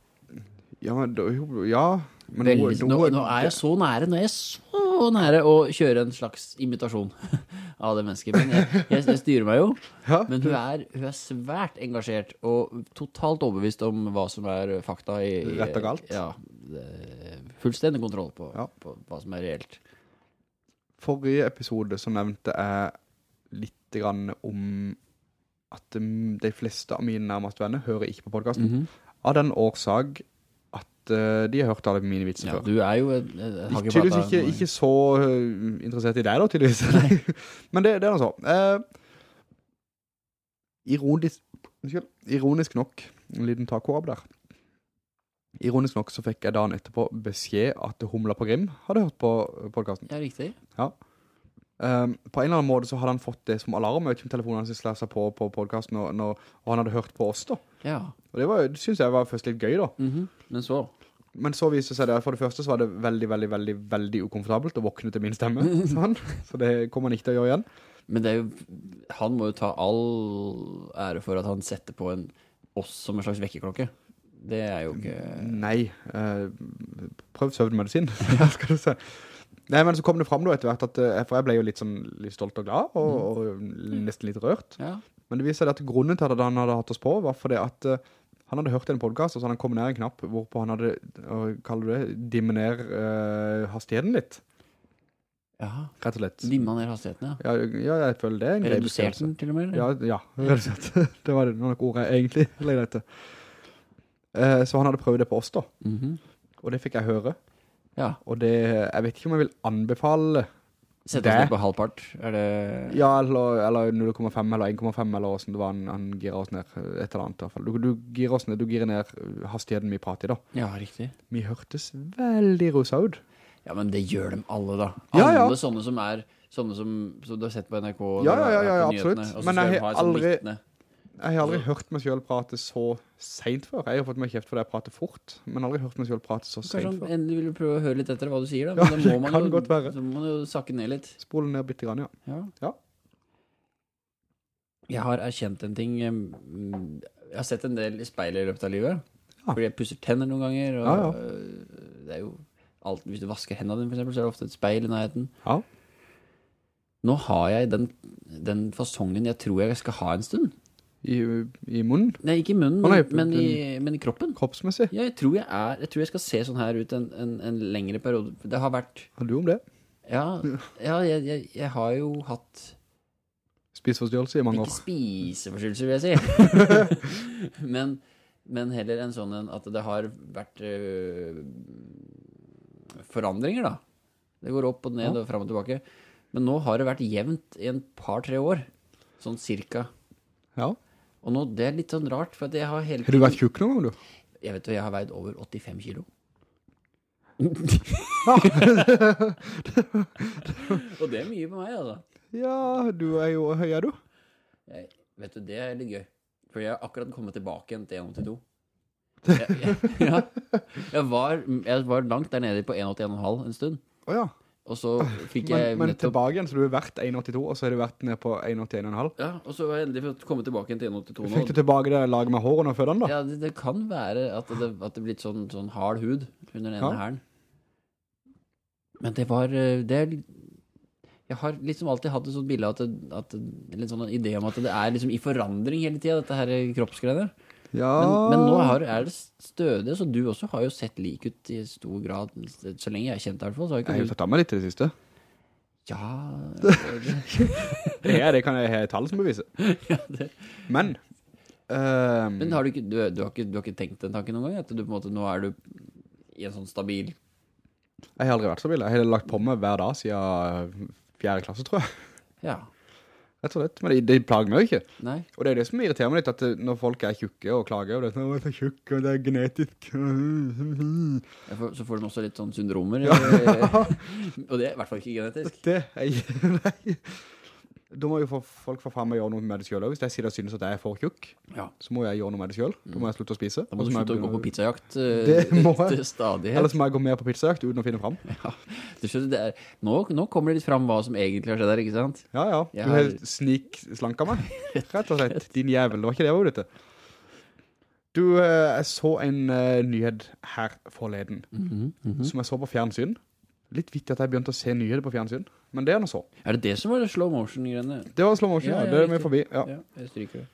[SPEAKER 2] Ja, men, da- ja, men
[SPEAKER 3] Veldig, nå,
[SPEAKER 2] nå,
[SPEAKER 3] nå er jeg så nære, nå er jeg så nære å kjøre en slags imitasjon av det mennesket. Men jeg, jeg, jeg styrer meg jo.
[SPEAKER 2] Ja,
[SPEAKER 3] Men hun er, hun er svært engasjert og totalt overbevist om hva som er fakta i, i
[SPEAKER 2] Rett og galt.
[SPEAKER 3] Ja. det- Fullstendig kontroll på,
[SPEAKER 2] Ja.
[SPEAKER 3] på hva som er reelt.
[SPEAKER 2] Forrige episode så nevnte jeg litt grann om at de fleste av mine nærmeste venner hører ikke på podcasten.
[SPEAKER 3] -hmm.
[SPEAKER 2] Av den årsak de har hørt alle mine vitser
[SPEAKER 3] ja,
[SPEAKER 2] før.
[SPEAKER 3] du er jo et,
[SPEAKER 2] tydeligvis ikke, ikke så uh, interessert i deg da, tydeligvis. Men det, det er noe så. Uh, ironisk, ironisk nok, en liten taco der. Ironisk nok så fikk jeg dagen etterpå beskjed at Humla på Grim hadde hørt på podcasten.
[SPEAKER 3] Ja, riktig.
[SPEAKER 2] Um, på en eller annen måte så hadde han fått det som alarm. Jeg vet ikke om telefonen hans slet seg på på podcasten, og, og han hadde hørt på oss da.
[SPEAKER 3] Ja.
[SPEAKER 2] Og det, var, det synes jeg var først litt gøy da.
[SPEAKER 3] Mhm. Men så
[SPEAKER 2] Men så viste seg det, at for det første så var det veldig, veldig, veldig, veldig ukomfortabelt å våkne til min stemme, han. Så det kommer han ikke til å gjøre igjen.
[SPEAKER 3] Men det jo Han må jo ta all ære for at han setter på en oss som en slags vekkeklokke. Det er jo ikke
[SPEAKER 2] Nei, eh, prøv søvnmedisin, skal du se. Nei, men så kom det frem da etter hvert at, eh, for jeg ble jo litt sånn litt stolt og glad, og, og nesten litt rørt.
[SPEAKER 3] Ja.
[SPEAKER 2] Men det viser seg at grunnen til at han hadde hatt oss på, var fordi at eh, han hadde hørt en podcast, og så hadde han kommet ned en knapp, hvorpå han hadde, hva kaller du det, dimmer ned eh, hastigheten litt,
[SPEAKER 3] ja.
[SPEAKER 2] rett og slett.
[SPEAKER 3] Dimma ned hastigheten, ja.
[SPEAKER 2] Ja, ja, jeg føler det er
[SPEAKER 3] Redusert den til og med? eller?
[SPEAKER 2] Ja, ja, redusert. det var det nok ordet jeg egentlig legger etter. Uh, så han hadde prøvd det på oss da,
[SPEAKER 3] Mhm.
[SPEAKER 2] og det fikk jeg høre.
[SPEAKER 3] ja.
[SPEAKER 2] Og det, jeg vet ikke om jeg vil anbefale
[SPEAKER 3] Sette oss ned på halvpart. Det
[SPEAKER 2] Ja, eller, eller 0,5 eller 1,5 eller hvordan det var han, han girer oss ned et eller annet i hvert fall. Du, du girer oss ned, du girer ned hastigheten vi prater i da.
[SPEAKER 3] Ja, riktig.
[SPEAKER 2] Vi hørtes veldig rosa ut.
[SPEAKER 3] Ja, men det gjør dem alle, da.
[SPEAKER 2] Ja, ja.
[SPEAKER 3] Alle sånne som er Sånne som, som du har sett på NRK
[SPEAKER 2] Ja, ja, ja, ja, absolutt. Men jeg har aldri-. Jeg har aldri hørt meg selv prate så sent før. Jeg har fått meg kjeft for det jeg prater fort, men aldri hørt meg selv prate så
[SPEAKER 3] Kanskje
[SPEAKER 2] sent før.
[SPEAKER 3] Kanskje du vil prøve å høre litt etter hva du sier, da. Men da
[SPEAKER 2] det
[SPEAKER 3] må man
[SPEAKER 2] kan
[SPEAKER 3] jo,
[SPEAKER 2] godt være.
[SPEAKER 3] Så må man jo sakke ned litt.
[SPEAKER 2] Spole ned litt, grann, ja.
[SPEAKER 3] Ja.
[SPEAKER 2] Ja.
[SPEAKER 3] Jeg har erkjent en ting Jeg har sett en del i speilet i løpet av livet.
[SPEAKER 2] Ja.
[SPEAKER 3] Fordi jeg pusser tenner noen ganger. Og
[SPEAKER 2] Ja, ja.
[SPEAKER 3] det er jo alt, Hvis du vasker hendene dine, for eksempel, så er det ofte et speil i nærheten.
[SPEAKER 2] Ja.
[SPEAKER 3] Nå har jeg den, den fasongen jeg tror jeg skal ha en stund.
[SPEAKER 2] I, I munnen,
[SPEAKER 3] Nei, ikke i munnen,
[SPEAKER 2] men,
[SPEAKER 3] men,
[SPEAKER 2] nei,
[SPEAKER 3] men, i, men i kroppen.
[SPEAKER 2] kroppsmessig.
[SPEAKER 3] Ja, jeg tror jeg, er, jeg tror jeg skal se sånn her ut en, en, en lengre periode. Det har vært
[SPEAKER 2] Har du om det?
[SPEAKER 3] Ja, ja jeg, jeg, har jo hatt
[SPEAKER 2] Spiseforstyrrelse i mange år.
[SPEAKER 3] Ikke spiseforstyrrelse, vil jeg si. men, men heller en sånn at det har vært øh, forandringer, da. Det går opp og ned
[SPEAKER 2] Ja.
[SPEAKER 3] og frem og tilbake. Men nå har det vært jevnt i en par-tre år. Sånn cirka.
[SPEAKER 2] Ja.
[SPEAKER 3] Og nå, det er litt sånn rart, for jeg har hele
[SPEAKER 2] Har du vært tjukk noen gang, du?
[SPEAKER 3] Jeg vet jo, jeg har veid over 85 kilo. og det er mye på meg, altså.
[SPEAKER 2] Ja, du er jo høy, er du?
[SPEAKER 3] Jeg, vet du, det er litt gøy. For jeg har akkurat kommet tilbake igjen til 1,82. Jeg, jeg, ja, jeg, var, jeg var langt der nede på 1,81,5 en stund.
[SPEAKER 2] Åja.
[SPEAKER 3] Og så fikk
[SPEAKER 2] Men,
[SPEAKER 3] jeg
[SPEAKER 2] men
[SPEAKER 3] nettopp
[SPEAKER 2] tilbake igjen, så du har vært 1,82, og så har du vært ned på 1,81,5.
[SPEAKER 3] Ja, og så har jeg endelig fått komme tilbake til 1,82 nå.
[SPEAKER 2] Fikk du tilbake det laget med hår under fødderen da?
[SPEAKER 3] Ja, det, det kan være at det, at det blitt sånn, sånn hard hud under den ene
[SPEAKER 2] Ja.
[SPEAKER 3] herren. Men det var eh, det er, Jeg har liksom alltid hatt et sånt bilde at, det, at en sånn idé om at det er liksom i forandring hele tiden, dette her kroppsgreiene.
[SPEAKER 2] Ja.
[SPEAKER 3] Men, men nå har, er det stødig, så du også har jo sett lik ut i stor grad. Så lenge jeg har kjent deg i hvert fall,
[SPEAKER 2] Jeg har
[SPEAKER 3] ikke
[SPEAKER 2] jo tatt av meg litt til det siste.
[SPEAKER 3] Ja,
[SPEAKER 2] Det, er, det kan jeg ha tall som beviser.
[SPEAKER 3] ja det.
[SPEAKER 2] Men, um,
[SPEAKER 3] Men har du, ikke, du, du, har ikke, du har ikke tenkt den tanken noen gang? At du på en måte, nå er du i en sånn stabil...
[SPEAKER 2] jeg har aldri vært stabil. Jeg har lagt på meg hver dag siden fjerde klasse, tror jeg.
[SPEAKER 3] Ja,
[SPEAKER 2] Rett og slett. Men det, det plager meg jo ikke.
[SPEAKER 3] nei.
[SPEAKER 2] Og det er det som irriterer meg litt, at når folk er tjukke og klager, og det er sånn, så tjukk, og det er genetisk.
[SPEAKER 3] Får, så får de også litt sånn syndromer. Ja. og det er i hvert fall ikke genetisk.
[SPEAKER 2] Det er nei. Da må jo folk få faen meg gjøre noe med det selv også. Hvis jeg sier og synes at jeg er for tjukk,
[SPEAKER 3] Ja.
[SPEAKER 2] så må jeg gjøre noe med det selv. Da må jeg slutte å spise.
[SPEAKER 3] Da må du slutte å gå på pizzajakt eh,
[SPEAKER 2] Det må jeg.
[SPEAKER 3] Ellers.
[SPEAKER 2] Eller så må jeg gå mer på pizzajakt uten å finne frem.
[SPEAKER 3] Ja, skjønner, det er, nå, nå kommer det litt fram hva som egentlig har skjedd her, ikke sant?
[SPEAKER 2] Ja, ja. Du har
[SPEAKER 3] snik
[SPEAKER 2] slanket meg. Rett og slett. Din jævel. Det var ikke det jeg var ute. Du, eh, jeg så en uh, nyhet her forleden,
[SPEAKER 3] Mhm, mhm.
[SPEAKER 2] som jeg så på fjernsyn. Litt vittig at jeg begynte å se nyheter på fjernsyn, men det er noe så.
[SPEAKER 3] Er det det som var det slow motion-greiene?
[SPEAKER 2] Det var slow motion,
[SPEAKER 3] Ja,
[SPEAKER 2] ja, det er med forbi. Ja,
[SPEAKER 3] Ja, jeg stryker det.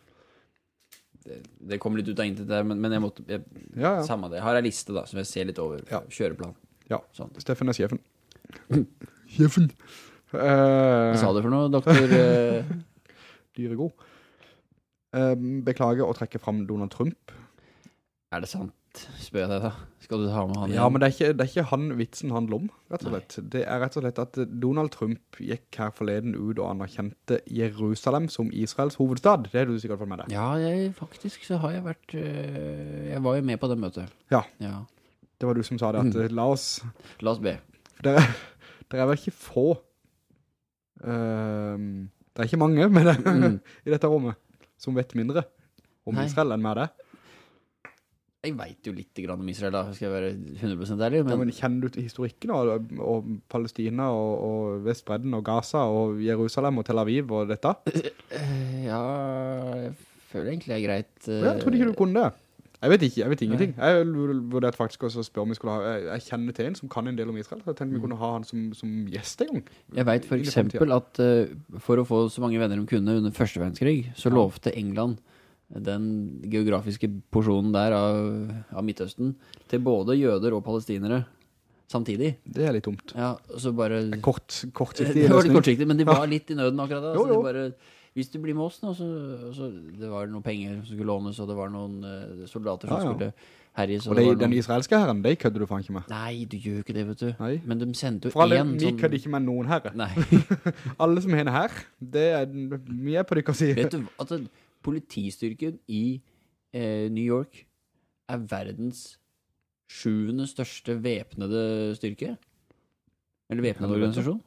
[SPEAKER 3] Det, det kom litt ut av intet der, men, men jeg måtte, jeg,
[SPEAKER 2] ja. ja.
[SPEAKER 3] samme det. Jeg har en liste da, som jeg ser litt over.
[SPEAKER 2] Ja.
[SPEAKER 3] Kjøreplan.
[SPEAKER 2] ja.
[SPEAKER 3] Sånn.
[SPEAKER 2] Steffen er sjefen. sjefen.
[SPEAKER 3] Hva
[SPEAKER 2] Uh,
[SPEAKER 3] sa du for noe, doktor? eh?
[SPEAKER 2] dyre god. Eh, beklager å trekke fram Donald Trump.
[SPEAKER 3] er det sant? Spør jeg deg da. Skal du ta med han
[SPEAKER 2] Ja, men det er, ikke, det er ikke han vitsen handler om, rett og
[SPEAKER 3] Nei.
[SPEAKER 2] Det er rett og slett at Donald Trump gikk her forleden ut og anerkjente Jerusalem som Israels hovedstad. Det har du sikkert fått med deg.
[SPEAKER 3] Ja, jeg, faktisk så har jeg vært eh, Jeg var jo med på det møtet.
[SPEAKER 2] Ja.
[SPEAKER 3] Ja.
[SPEAKER 2] Det var du som sa det, at
[SPEAKER 3] Mm.
[SPEAKER 2] la oss...
[SPEAKER 3] La oss be.
[SPEAKER 2] Det, er- det er vel ikke få... ehm, det er ikke mange men det,
[SPEAKER 3] Mm.
[SPEAKER 2] i dette rommet som vet mindre om
[SPEAKER 3] Nei.
[SPEAKER 2] Israel enn med det.
[SPEAKER 3] Jeg vet jo litt om Israel da, skal jeg være 100% ærlig,
[SPEAKER 2] Ja,
[SPEAKER 3] men,
[SPEAKER 2] men kjenner du til historikken og, og Palestina og, og Vestbredden og Gaza og Jerusalem og Tel Aviv og dette?
[SPEAKER 3] Eh, ja, jeg føler egentlig det er greit. eh,
[SPEAKER 2] Ja, Jeg trodde ikke du kunne det. Jeg vet ikke, jeg vet ingenting. Jeg vurderte faktisk også å spørre om jeg skulle ha, jeg, kjenner til en som kan en del om Israel, så jeg tenkte vi kunne ha han som, som gjest en gang.
[SPEAKER 3] Jeg vet for eksempel at eh, for å få så mange venner de kunne under første verdenskrig, så lovte England den geografiske porsjonen der av, av Midtøsten til både jøder og palestinere samtidig.
[SPEAKER 2] Det er litt dumt.
[SPEAKER 3] Ja, så bare...
[SPEAKER 2] Kort, kortsiktig
[SPEAKER 3] Det var litt kortsiktig, men de var litt i nøden akkurat da.
[SPEAKER 2] Jo, jo.
[SPEAKER 3] bare, hvis du blir med oss nå, så, så det var noen penger som skulle lånes, og det var noen uh, soldater som
[SPEAKER 2] Ja, ja.
[SPEAKER 3] skulle herjes.
[SPEAKER 2] Og
[SPEAKER 3] det
[SPEAKER 2] de,
[SPEAKER 3] var
[SPEAKER 2] den
[SPEAKER 3] noen...
[SPEAKER 2] israelske herren, de kødder du faen ikke med.
[SPEAKER 3] Nei, du gjør ikke det, vet du.
[SPEAKER 2] Nei.
[SPEAKER 3] Men de sendte jo
[SPEAKER 2] For alle,
[SPEAKER 3] en
[SPEAKER 2] vi
[SPEAKER 3] kødde
[SPEAKER 2] kødder ikke med noen herre.
[SPEAKER 3] Nei.
[SPEAKER 2] Alle som er her, det er, vi er på dykker side.
[SPEAKER 3] Vet du at den politistyrken i eh, New York er verdens sjuende største væpnede styrke? Eller væpnede organisasjon?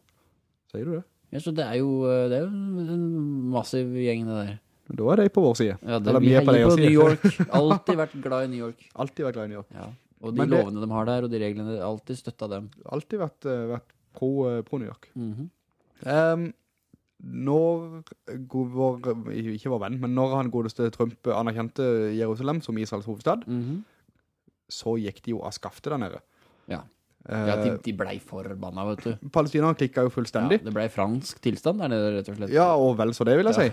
[SPEAKER 2] Sier du det?
[SPEAKER 3] Ja, så det er jo, eh, det er jo en massiv gjeng det der.
[SPEAKER 2] Da er de på vår side.
[SPEAKER 3] Ja, det,
[SPEAKER 2] Eller
[SPEAKER 3] vi
[SPEAKER 2] er på deres side.
[SPEAKER 3] New York. Alltid vært glad i New York.
[SPEAKER 2] Alltid vært glad i New York.
[SPEAKER 3] Ja. Og de
[SPEAKER 2] Men det-
[SPEAKER 3] lovene de har der, og de reglene, alltid støtta dem.
[SPEAKER 2] Alltid vært, eh, vært pro, eh, pro New York.
[SPEAKER 3] Mhm.
[SPEAKER 2] Ehm, når vår, ikke vår venn, men når han godeste Trump anerkjente Jerusalem som Israels hovedstad,
[SPEAKER 3] Mhm.
[SPEAKER 2] så gikk de jo av skaftet der nede.
[SPEAKER 3] Ja.
[SPEAKER 2] Eh,
[SPEAKER 3] ja, de, de blei forbanna, vet du.
[SPEAKER 2] Palestina klikket jo
[SPEAKER 3] Ja,
[SPEAKER 2] fullstendig.
[SPEAKER 3] det blei fransk tilstand der nede, rett og slett.
[SPEAKER 2] Ja, og vel så det vil jeg
[SPEAKER 3] Ja.
[SPEAKER 2] si.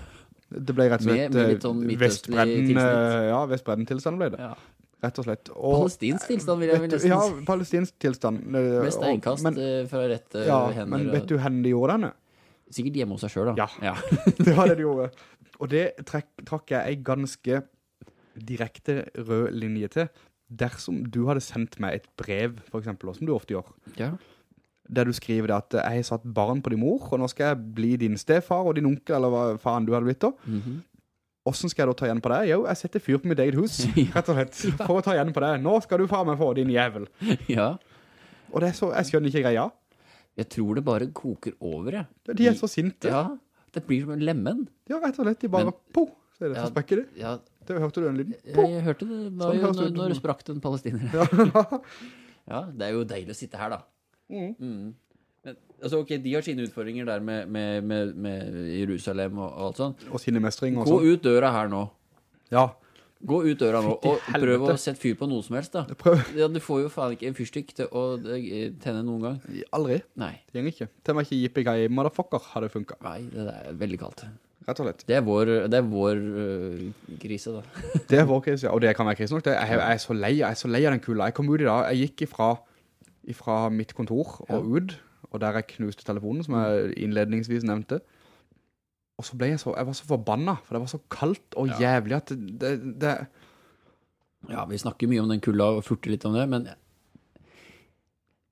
[SPEAKER 2] Det ble rett og slett
[SPEAKER 3] med med sånn
[SPEAKER 2] Vestbredden, eh, ja, Vestbredden-tilstand ble det,
[SPEAKER 3] Ja.
[SPEAKER 2] rett og slett. Og,
[SPEAKER 3] Palestinsk tilstand, vil jeg vel nesten si.
[SPEAKER 2] ja, palestinsk tilstand. Mest
[SPEAKER 3] eh, fra rette
[SPEAKER 2] Ja,
[SPEAKER 3] hender.
[SPEAKER 2] men vet du hvor de gjorde denne?
[SPEAKER 3] Sikkert hjemme hos seg selv da.
[SPEAKER 2] Ja.
[SPEAKER 3] ja.
[SPEAKER 2] det var det de gjorde. Og det trekk, trakk jeg en ganske direkte rød linje til. Dersom du hadde sendt meg et brev, for eksempel, som du ofte gjør,
[SPEAKER 3] Ja.
[SPEAKER 2] der du skriver det at jeg har satt barn på din mor, og nå skal jeg bli din stefar og din onkel, eller hva faen du hadde blitt da.
[SPEAKER 3] Mhm.
[SPEAKER 2] Hvordan skal jeg da ta igjen på det? Jo, jeg setter fyr på mitt eget hus, rett og slett, for å ta igjen på det. Nå skal du faen meg få, din jævel.
[SPEAKER 3] ja.
[SPEAKER 2] Og det så, jeg skjønner ikke greia.
[SPEAKER 3] Jeg tror det bare koker over, jeg.
[SPEAKER 2] De er så sinte. Ja,
[SPEAKER 3] Ja. Det blir som en lemmen.
[SPEAKER 2] Ja, rett og slett, de bare,
[SPEAKER 3] Men-
[SPEAKER 2] po, så er det,
[SPEAKER 3] Ja.
[SPEAKER 2] så sprekker det.
[SPEAKER 3] Ja,
[SPEAKER 2] Det hørte du den lyden?
[SPEAKER 3] jeg, jeg hørte det. Var
[SPEAKER 2] Sånn
[SPEAKER 3] jo når, når du sprakk den palestiner.
[SPEAKER 2] Ja.
[SPEAKER 3] Ja, det er jo deilig å sitte her, da.
[SPEAKER 2] Mm.
[SPEAKER 3] Mm. Men, altså, ok, de har sine utfordringer der med, med, med, med Jerusalem og, alt sånt.
[SPEAKER 2] Og sinnemestring og
[SPEAKER 3] Gå
[SPEAKER 2] sånn.
[SPEAKER 3] ut døra her nå.
[SPEAKER 2] Ja,
[SPEAKER 3] Gå ut døra nå, og prøv å sette fyr på noe som helst, da. Ja, du får jo faen ikke en fyrstikk til å eh, tenne noen gang.
[SPEAKER 2] Aldri.
[SPEAKER 3] Nei.
[SPEAKER 2] Det gjenger ikke. Til og ikke yippee motherfucker hadde funket.
[SPEAKER 3] Nei, det er veldig kaldt.
[SPEAKER 2] Rett og slett.
[SPEAKER 3] Det er vår, det er vår uh, krise, da.
[SPEAKER 2] Det er vår krise, ja. og det kan være krise nok. Jeg, jeg, er så lei, jeg er så lei av den kula. Jeg kom ut i dag, jeg gikk ifra, ifra mitt kontor og ut, og der jeg knuste telefonen, som jeg innledningsvis nevnte. Og så ble jeg så, jeg var så forbanna, for det var så kaldt og jævlig at det, det,
[SPEAKER 3] Ja, vi snakker mye om den kulda og furter litt om det, men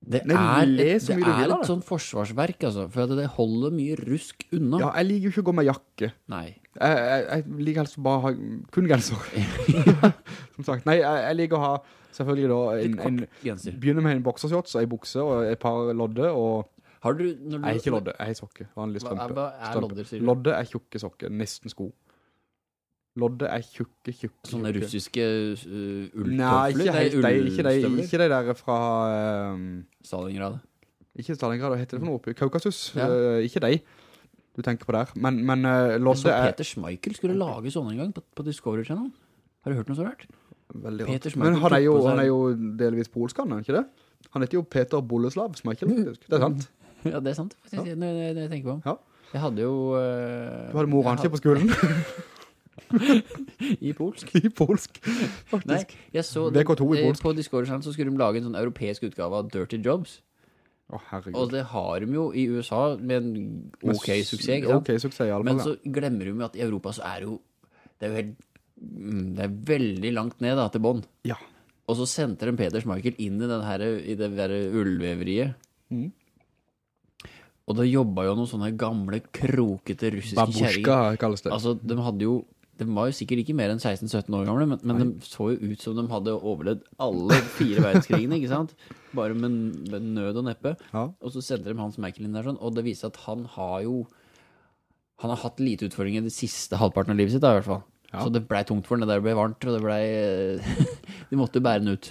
[SPEAKER 3] det
[SPEAKER 2] Nei,
[SPEAKER 3] er, et, det
[SPEAKER 2] vil
[SPEAKER 3] er et sånn forsvarsverk, altså, for det holder mye rusk unna.
[SPEAKER 2] ja, jeg liker jo ikke å gå med jakke.
[SPEAKER 3] Nei.
[SPEAKER 2] Jeg, jeg, jeg liker helst bare å ha kun genser. Som sagt, nei, jeg, jeg liker å ha selvfølgelig da en, en, begynner med en boksershorts og en bukse og et par lodder og
[SPEAKER 3] Har du, du
[SPEAKER 2] Jeg er ikke lodde, jeg er sokke. Vanlig strømpe.
[SPEAKER 3] er- hva er
[SPEAKER 2] Strømpe.
[SPEAKER 3] lodder, sier du?
[SPEAKER 2] Lodde er tjukke sokker, nesten sko. Lodde er tjukke, tjukke.
[SPEAKER 3] Sånne
[SPEAKER 2] tjukke.
[SPEAKER 3] russiske uh, ulltøfler?
[SPEAKER 2] Nei, ikke helt de, ikke de, ikke de der fra, um,
[SPEAKER 3] Stalingrad.
[SPEAKER 2] ikke Stalingrad, hva heter det for noe oppe? Kaukasus,
[SPEAKER 3] Ja.
[SPEAKER 2] Uh, ikke de du tenker på der. Men, men uh, Lodde er
[SPEAKER 3] Peter Schmeichel skulle lage sånne en gang på, på Discovery Channel. Har du hørt noe så rart?
[SPEAKER 2] veldig rart. Men han er, jo, han er jo delvis polsk, er han ikke det? Han heter jo Peter Boleslav Schmeichel. Det er sant.
[SPEAKER 3] Ja, det er sant, faktisk, når, når, når jeg tenker på
[SPEAKER 2] Ja.
[SPEAKER 3] Jeg hadde jo... Uh,
[SPEAKER 2] Du hadde mor hadde... på skolen.
[SPEAKER 3] I polsk.
[SPEAKER 2] I polsk,
[SPEAKER 3] Nei,
[SPEAKER 2] faktisk.
[SPEAKER 3] jeg så
[SPEAKER 2] VK2 i polsk.
[SPEAKER 3] På Discovery Channel så skulle de lage en sånn europeisk utgave av Dirty Jobs.
[SPEAKER 2] Å, herregud.
[SPEAKER 3] Og det har de jo i USA med en ok
[SPEAKER 2] Men,
[SPEAKER 3] suksess, ikke sant?
[SPEAKER 2] Ok suksess, i alle
[SPEAKER 3] Men så glemmer de jo at i Europa så er det jo Det er jo helt mm, Det er veldig langt ned da, til bånd.
[SPEAKER 2] Ja.
[SPEAKER 3] Og så sendte de Peter Schmeichel inn i, den her, i det der ullveveriet.
[SPEAKER 2] Mhm.
[SPEAKER 3] Og da jobba jo noen sånne gamle, krokete russiske kjerringer.
[SPEAKER 2] Kalles det.
[SPEAKER 3] Altså, de hadde jo De var jo sikkert ikke mer enn 16-17 år gamle, men, men de så jo ut som de hadde overlevd alle fire verdenskrigene, ikke sant? Bare med, med nød og neppe.
[SPEAKER 2] Ja.
[SPEAKER 3] Og så sendte de Hans Merkel inn der sånn, og det viser at han har jo Han har hatt lite utfordringer det siste halvparten av livet sitt, da, i hvert fall.
[SPEAKER 2] Ja.
[SPEAKER 3] Så det blei tungt for han, det der ble varmt, og det blei De måtte jo bære den ut.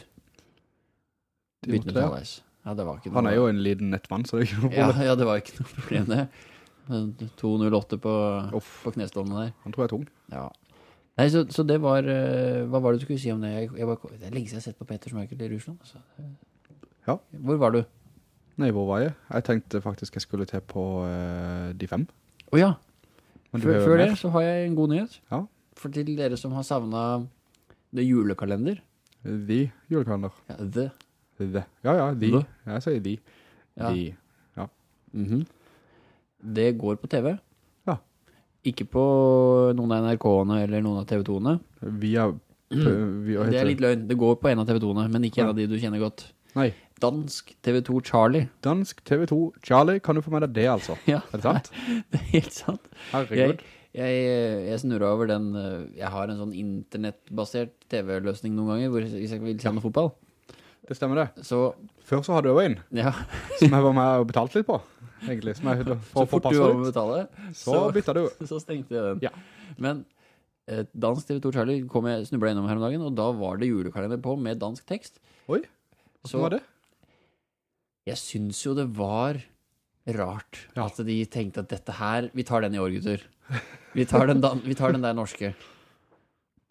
[SPEAKER 2] De måtte det,
[SPEAKER 3] det. Ja, det var ikke noe
[SPEAKER 2] Han er jo en liten nettmann, så det er ikke noe problem.
[SPEAKER 3] ja, det var ikke noe problem, det. 208 på, på knestående der.
[SPEAKER 2] Han tror jeg er tung.
[SPEAKER 3] Ja. Nei, så, så det var eh, Hva var det du skulle si om det? Jeg, jeg var, det er lenge siden jeg har sett på Peter Schmeichel i Russland. Altså.
[SPEAKER 2] Ja.
[SPEAKER 3] Hvor var du?
[SPEAKER 2] Nei, hvor var jeg? Jeg tenkte faktisk jeg skulle til på uh, de fem.
[SPEAKER 3] Å ja. Før, før det så har jeg en god nyhet.
[SPEAKER 2] Ja.
[SPEAKER 3] For til dere som har savnet det julekalender.
[SPEAKER 2] The julekalender.
[SPEAKER 3] Ja, the.
[SPEAKER 2] The. Ja, ja, de.
[SPEAKER 3] The.
[SPEAKER 2] Jeg sier de.
[SPEAKER 3] Ja.
[SPEAKER 2] De, Ja.
[SPEAKER 3] Mhm. Det går på TV.
[SPEAKER 2] Ja.
[SPEAKER 3] Ikke på noen av NRK-ene eller noen av TV-2-ene.
[SPEAKER 2] Via... via
[SPEAKER 3] Det er litt løgn. Det går på en av TV-2-ene, men ikke en av de du kjenner godt.
[SPEAKER 2] Nei.
[SPEAKER 3] Dansk TV2 Charlie.
[SPEAKER 2] Dansk TV2. Charlie, kan du få med deg det, altså?
[SPEAKER 3] Ja,
[SPEAKER 2] Er det sant?
[SPEAKER 3] det er helt sant.
[SPEAKER 2] Herregud.
[SPEAKER 3] Jeg, jeg, jeg snurrer over den eh, Jeg har en sånn internettbasert TV-løsning noen ganger Hvor hvis jeg vil se noe fotball
[SPEAKER 2] Det stemmer det.
[SPEAKER 3] Så,
[SPEAKER 2] Før så hadde jeg jo en,
[SPEAKER 3] ja
[SPEAKER 2] som jeg var med og betalte litt på, egentlig. Som jeg, for,
[SPEAKER 3] Så fort du var med å betale
[SPEAKER 2] Så bytta du.
[SPEAKER 3] Så stengte jeg den
[SPEAKER 2] Ja.
[SPEAKER 3] Men eh, Dansk TV2 Charlie kom jeg snublet innom her om dagen Og da var det julekalender på med dansk tekst
[SPEAKER 2] Oi,
[SPEAKER 3] hva
[SPEAKER 2] hvordan var det?
[SPEAKER 3] jeg synes jo det var rart
[SPEAKER 2] Ja.
[SPEAKER 3] At de tenkte at dette her Vi tar den i år gutter Vi tar den, dan vi tar den der norske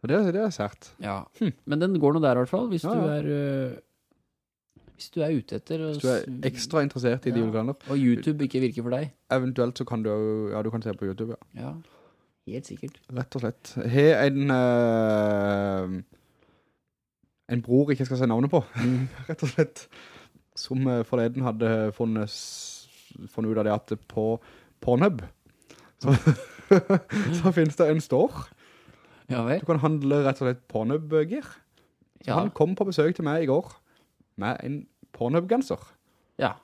[SPEAKER 2] Det, det er sært.
[SPEAKER 3] Ja, men den går nå der i hvert fall, hvis
[SPEAKER 2] ja, Ja,
[SPEAKER 3] du er øh, Hvis du er ute etter
[SPEAKER 2] Hvis du er ekstra interessert i de
[SPEAKER 3] Ja.
[SPEAKER 2] julekalender,
[SPEAKER 3] Og YouTube ikke virker for deg.
[SPEAKER 2] eventuelt så kan du ja, du kan se på YouTube, ja.
[SPEAKER 3] Ja, helt sikkert.
[SPEAKER 2] Rett og slett. Har en, Uh, en bror ikke skal se navnet på, rett og slett, som eh, forleden hadde funnet, funnet ut av det at på Pornhub, så, så finnes det en store.
[SPEAKER 3] Ja?
[SPEAKER 2] Du kan handle rett og slett Pornhub-gir.
[SPEAKER 3] Ja.
[SPEAKER 2] han kom på besøk til meg i går med en Pornhub-genser.
[SPEAKER 3] Ja,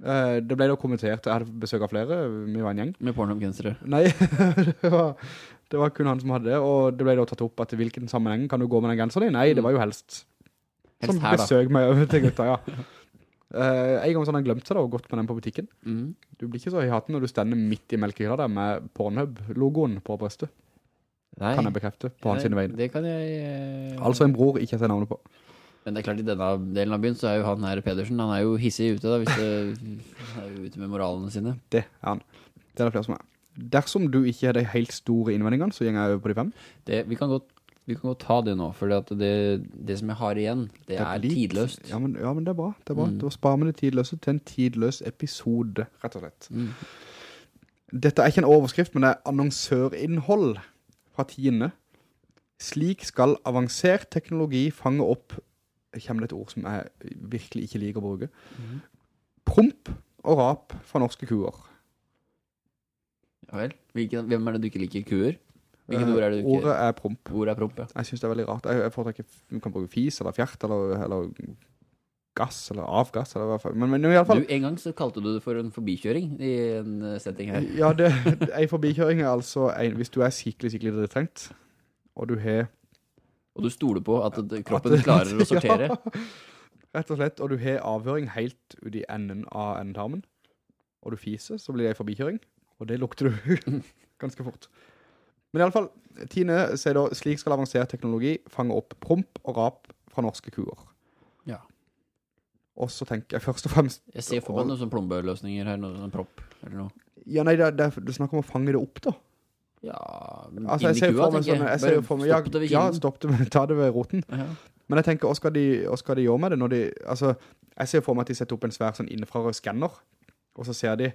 [SPEAKER 2] Eh, det ble da kommentert, jeg hadde besøk av flere, vi var en gjeng.
[SPEAKER 3] med pornogensere.
[SPEAKER 2] Nei, det var, det var kun han som hadde det, og det ble da tatt opp at i hvilken sammenheng kan du gå med den genseren din? Nei, det var jo helst.
[SPEAKER 3] Helst
[SPEAKER 2] som
[SPEAKER 3] her
[SPEAKER 2] besøk med over til gutta, ja. Uh, en gang så hadde han glemt seg da, og gått med den på butikken.
[SPEAKER 3] Mm.
[SPEAKER 2] Du blir ikke så i hatten når du stender midt i melkehylla der med Pornhub-logoen på brøstet,
[SPEAKER 3] Nei,
[SPEAKER 2] kan jeg bekrefte, på hans vegne.
[SPEAKER 3] Det kan jeg... Uh...
[SPEAKER 2] Altså en bror ikke jeg ser navnet på.
[SPEAKER 3] Men det er klart, i denne delen av byen så er jo han her Pedersen, han er jo hissig ute da, hvis det han er jo ute med moralene sine.
[SPEAKER 2] Det er han. Det er det flere som er. Dersom du ikke har de helt store innvendingene, så gjenger jeg over på de fem.
[SPEAKER 3] Det, vi kan godt Vi kan godt ta det nå, for det, det som jeg har igjen, det, er
[SPEAKER 2] er
[SPEAKER 3] tidløst.
[SPEAKER 2] Ja men, ja, men det er bra. Det er bra.
[SPEAKER 3] Mm.
[SPEAKER 2] Da sparer vi det tidløse til en tidløs episode, rett og slett.
[SPEAKER 3] Mm.
[SPEAKER 2] Dette er ikke en overskrift, men det er annonsørinnhold fra tiende. Slik skal avansert teknologi fange opp kommer det et ord som jeg virkelig ikke liker å bruke.
[SPEAKER 3] Mhm.
[SPEAKER 2] Promp og rap fra norske kuer.
[SPEAKER 3] Ja vel. Hvilken, hvem er det du ikke liker? Kuer? Hvilket
[SPEAKER 2] Eh,
[SPEAKER 3] ord er det du ikke
[SPEAKER 2] Ordet er promp.
[SPEAKER 3] Ordet er promp, ja.
[SPEAKER 2] Jeg synes det er veldig rart. Jeg, jeg foretrekker Du kan bruke fis eller fjert eller, eller gass eller avgass eller hva faen. Men, men i alle fall
[SPEAKER 3] Du, en gang så kalte du det for en forbikjøring i en eh, setting her.
[SPEAKER 2] Ja, det, en forbikjøring er altså en, hvis du er skikkelig, skikkelig drittrengt, og du har
[SPEAKER 3] Og du stoler på at kroppen
[SPEAKER 2] at-
[SPEAKER 3] klarer å sortere.
[SPEAKER 2] Ja, rett og slett, og du har avhøring helt ut i enden av endetarmen, og du fiser, så blir det en forbikjøring, og det lukter du ganske fort. Men i alle fall, Tine sier da, slik skal avansert teknologi fange opp promp og rap fra norske kuer.
[SPEAKER 3] Ja.
[SPEAKER 2] Og så tenker jeg først og fremst,
[SPEAKER 3] Jeg ser for meg noen sånne plombeløsninger her, noen sånn propp eller noe.
[SPEAKER 2] ja nei, det, det, det snakker om å fange det opp da.
[SPEAKER 3] Ja,
[SPEAKER 2] Altså, jeg ser
[SPEAKER 3] kua,
[SPEAKER 2] for meg sånn,
[SPEAKER 3] jeg.
[SPEAKER 2] ser jo for meg, ja, ja, stopp det, ta det ved roten.
[SPEAKER 3] Ja.
[SPEAKER 2] Men jeg tenker, hva skal de, hva skal de gjøre med det når de, altså, jeg ser for meg at de setter opp en svær sånn innenfra skanner, og så ser de,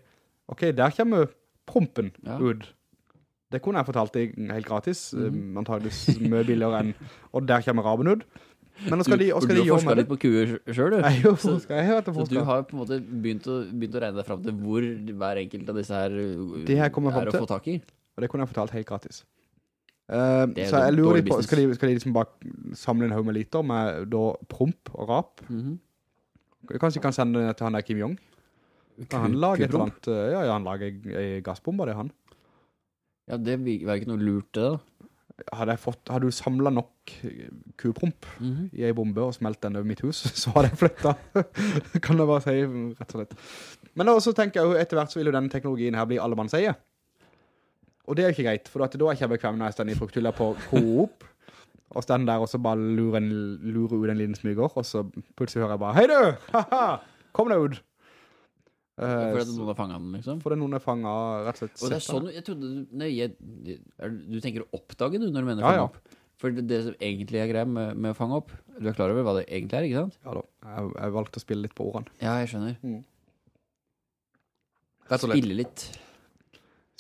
[SPEAKER 2] ok, der kommer prompen
[SPEAKER 3] Ja.
[SPEAKER 2] ut. Det kunne jeg fortalt deg helt gratis, mm antageligvis mye billigere enn, og der kommer raben ut. Men hva skal de, hva skal
[SPEAKER 3] du har forsket litt på kuer selv, du.
[SPEAKER 2] Nei, jo,
[SPEAKER 3] Så- Så du har på en måte begynt å, begynt å regne deg frem til hvor hver enkelt av disse her
[SPEAKER 2] De her
[SPEAKER 3] er å få tak i.
[SPEAKER 2] Og det kunne jeg fortalt helt gratis.
[SPEAKER 3] Uh,
[SPEAKER 2] så jeg lurer litt på, skal de, skal de liksom bare samle en haug med liter med da promp og rap?
[SPEAKER 3] Mhm.
[SPEAKER 2] Kanskje de kan sende det til han der Kim Jong? Kan han lage et eller annet? eh, Ja, ja, han lager ei gassbombe, det er han.
[SPEAKER 3] Ja, det var ikke noe lurt det da.
[SPEAKER 2] Hadde, fått, hadde du samlet nok kupromp kupromp
[SPEAKER 3] -hmm.
[SPEAKER 2] i en bombe og smelt den over mitt hus, så hadde jeg flyttet. kan jeg bare si, rett og slett. Men da, så tenker jeg jo, etter hvert så vil jo denne teknologien her bli allemannseie. Og det er jo ikke greit, for da er jeg ikke bekvem når jeg stender i frukthylla på Coop, og stender der og så bare lurer, en, lurer ut en liten smyger, og så plutselig hører jeg bare, hei du, haha, kom deg ut. Uh,
[SPEAKER 3] For at noen har fanget den, liksom.
[SPEAKER 2] for det er noen er fanget, rett og slett.
[SPEAKER 3] Og det er sånn, jeg trodde du, nei, jeg, du tenker å oppdage du når du mener
[SPEAKER 2] Ja,
[SPEAKER 3] fange
[SPEAKER 2] ja.
[SPEAKER 3] opp. For det, det som egentlig er greia med, med å fange opp, du er klar over hva det egentlig er, ikke sant?
[SPEAKER 2] Ja da, jeg, jeg valgte å spille litt på ordene.
[SPEAKER 3] Ja, jeg skjønner.
[SPEAKER 2] Rett og slett.
[SPEAKER 3] Spille litt,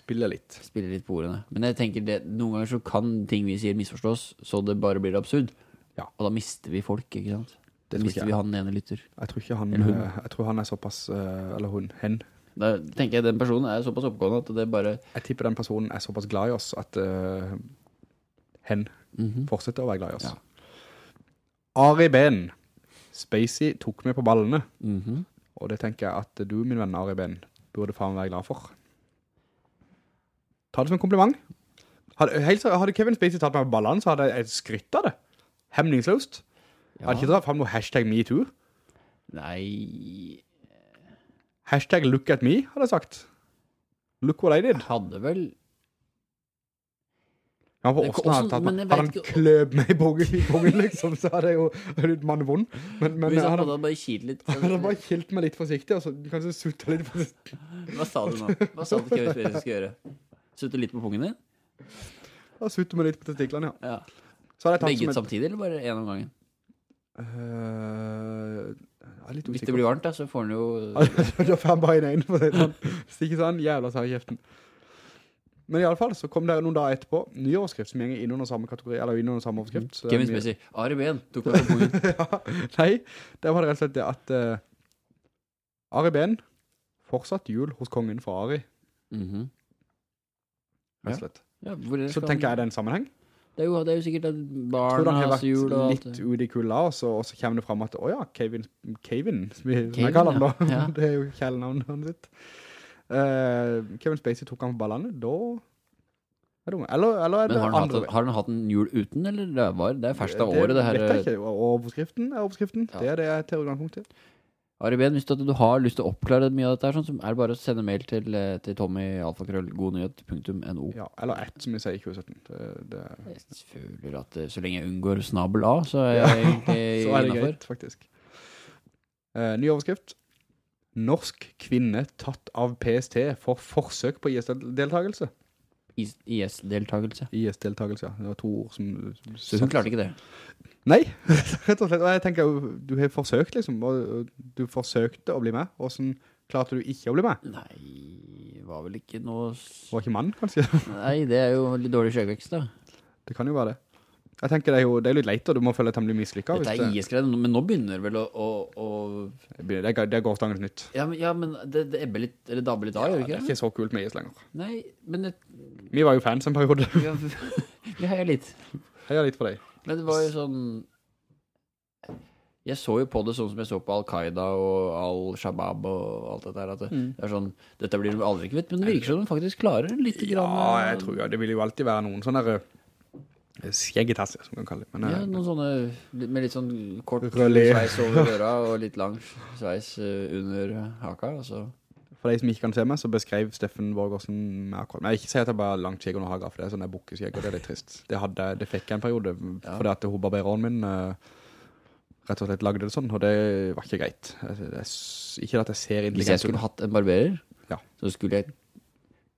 [SPEAKER 2] Spille litt.
[SPEAKER 3] spille litt på ordene. Men jeg tenker det, noen ganger så kan ting vi sier misforstås, så det bare blir absurd.
[SPEAKER 2] Ja.
[SPEAKER 3] Og da mister vi folk, ikke sant?
[SPEAKER 2] Det
[SPEAKER 3] mister
[SPEAKER 2] ikke
[SPEAKER 3] vi han ene lytter.
[SPEAKER 2] Jeg tror ikke han, eh, jeg tror han er såpass, eh, eller hun, hen.
[SPEAKER 3] Da tenker jeg den personen er såpass oppgående at det bare
[SPEAKER 2] Jeg tipper den personen er såpass glad i oss at uh, hen
[SPEAKER 3] Mhm.
[SPEAKER 2] fortsetter å være glad i oss.
[SPEAKER 3] Ja.
[SPEAKER 2] Ari Ben. Spacey tok meg på ballene,
[SPEAKER 3] Mhm.
[SPEAKER 2] og det tenker jeg at du, min venn Ari Ben, burde faen være glad for. Ta det som en kompliment. Hadde, helt, hadde Kevin Spacey tatt meg på ballene, så hadde jeg skrytt av det. Hemningsløst. Jeg hadde ikke dratt frem noe hashtag MeToo.
[SPEAKER 3] Nei
[SPEAKER 2] Hashtag look at me, hadde jeg sagt. Look what I did.
[SPEAKER 3] Hadde vel
[SPEAKER 2] Ja, for
[SPEAKER 3] Det-
[SPEAKER 2] hadde, tatt meg.
[SPEAKER 3] jeg
[SPEAKER 2] hadde han
[SPEAKER 3] ikke-
[SPEAKER 2] kløp meg i bongen, bongen liksom, så hadde jeg jo blitt mannevond. Men, men
[SPEAKER 3] Hvis han hadde bare kilt litt
[SPEAKER 2] Han hadde bare kilt meg litt forsiktig, og så kanskje suttet litt forsiktig.
[SPEAKER 3] Hva sa du nå? Hva sa du Kevin Spacey skal gjøre? Sutte litt på pungen din?
[SPEAKER 2] Da sutter man litt på testiklene, ja.
[SPEAKER 3] Ja.
[SPEAKER 2] Så har jeg
[SPEAKER 3] Begge
[SPEAKER 2] som
[SPEAKER 3] samtidig, eller bare en om gangen?
[SPEAKER 2] Uh, litt
[SPEAKER 3] Hvis det blir varmt, da, så får han jo
[SPEAKER 2] da får han bare inn en for det. sånn. Ikke sånn, jævla særkjeften i kjeften. Men i alle fall, så kom det noen dager etterpå, ny overskrift som gjenger inn under samme kategori, eller inn under samme overskrift. er
[SPEAKER 3] Kevin Spacey. Ari Ben tok meg på bogen
[SPEAKER 2] ja, nei, det var det rett og slett det at uh, Ari Ben fortsatt jul hos kongen for Ari,
[SPEAKER 3] Mhm.
[SPEAKER 2] Rett.
[SPEAKER 3] Ja, er
[SPEAKER 2] Så tenker jeg det er en sammenheng.
[SPEAKER 3] Det er jo, det er jo sikkert at
[SPEAKER 2] Jeg tror
[SPEAKER 3] barna
[SPEAKER 2] har
[SPEAKER 3] hans
[SPEAKER 2] vært
[SPEAKER 3] jul og alt
[SPEAKER 2] litt
[SPEAKER 3] det.
[SPEAKER 2] ute i kulda, og så, og så kommer det frem at, åja, Kevin, Kevin, som vi-
[SPEAKER 3] Kevin,
[SPEAKER 2] jeg kaller han da,
[SPEAKER 3] ja. Ja.
[SPEAKER 2] det er jo kjælenavnet han sitt. Uh, Kevin Spacey tok han på ballene, da er eller, eller er
[SPEAKER 3] Men har han, hatt, har han hatt en jul uten, eller det, var, det er ferskt av året, det her.
[SPEAKER 2] vet jeg ikke, og overskriften er overskriften,
[SPEAKER 3] Ja.
[SPEAKER 2] det er det jeg til utgangspunkt til.
[SPEAKER 3] Ari Ben, hvis du, du har lyst til å oppklare mye av dette, her, sånn, så er det bare å sende mail til, eh, til Tommy alfakrøll godnyhet.no.
[SPEAKER 2] Ja, eller ett, som vi sier i 2017. Det, det,
[SPEAKER 3] Jeg føler at eh, så lenge jeg unngår snabel A, så er jeg egentlig
[SPEAKER 2] så er det
[SPEAKER 3] innenfor.
[SPEAKER 2] greit, faktisk. Eh, ny overskrift. Norsk kvinne tatt av PST for forsøk på IS-deltagelse.
[SPEAKER 3] Is- IS-deltagelse.
[SPEAKER 2] IS-deltagelse, ja. Det var to ord som...
[SPEAKER 3] Så hun klarte ikke det.
[SPEAKER 2] Nei, rett og slett. Og jeg tenker, du har forsøkt liksom, og du forsøkte å bli med. Hvordan klarte du ikke å bli med?
[SPEAKER 3] Nei, var vel ikke noe...
[SPEAKER 2] var ikke mann, kanskje?
[SPEAKER 3] Nei, det er jo litt dårlig skjøgvekst da.
[SPEAKER 2] Det kan jo være det. Jeg tenker det er jo det er litt leit, og du må føle at han blir mislykket.
[SPEAKER 3] Dette er iskredd, men nå begynner vel å... å, å...
[SPEAKER 2] Det, er- det er gårstangens nytt.
[SPEAKER 3] Ja, men, ja, men det, det ebber litt, eller dabber litt av, gjør
[SPEAKER 2] Ja,
[SPEAKER 3] det
[SPEAKER 2] det er
[SPEAKER 3] ikke det?
[SPEAKER 2] ikke så kult med IS lenger.
[SPEAKER 3] Nei, men det,
[SPEAKER 2] Vi var jo fans en periode.
[SPEAKER 3] vi, vi heier litt.
[SPEAKER 2] Heier litt for deg.
[SPEAKER 3] Men det var jo sånn Jeg så jo på det sånn som jeg så på Al-Qaida og Al-Shabaab og alt dette her. At det,
[SPEAKER 2] Mm.
[SPEAKER 3] det er sånn Dette blir de aldri kvitt, men det virker som de faktisk klarer litt.
[SPEAKER 2] Ja,
[SPEAKER 3] grann,
[SPEAKER 2] jeg tror jo, det vil jo alltid være noen sånne eh, skjeggetasser, som man kan kalle det. Men,
[SPEAKER 3] Ja,
[SPEAKER 2] eh,
[SPEAKER 3] noen sånne med litt sånn kort sveis over øra og litt lang sveis eh, under haka. Altså.
[SPEAKER 2] For de som ikke kan se meg, så beskrev Steffen Borgersen meg akkurat. Men jeg ikke si at jeg bare langt skjegg under haga, for det er sånn jeg bukkeskjegg, og det er litt trist. Det, hadde, det fikk jeg en periode,
[SPEAKER 3] Ja.
[SPEAKER 2] fordi at hobarbeireren min eh, rett og slett lagde det sånn, og det var ikke greit. Jeg, jeg, ikke at jeg ser
[SPEAKER 3] Hvis jeg skulle hatt en barberer,
[SPEAKER 2] Ja.
[SPEAKER 3] så skulle jeg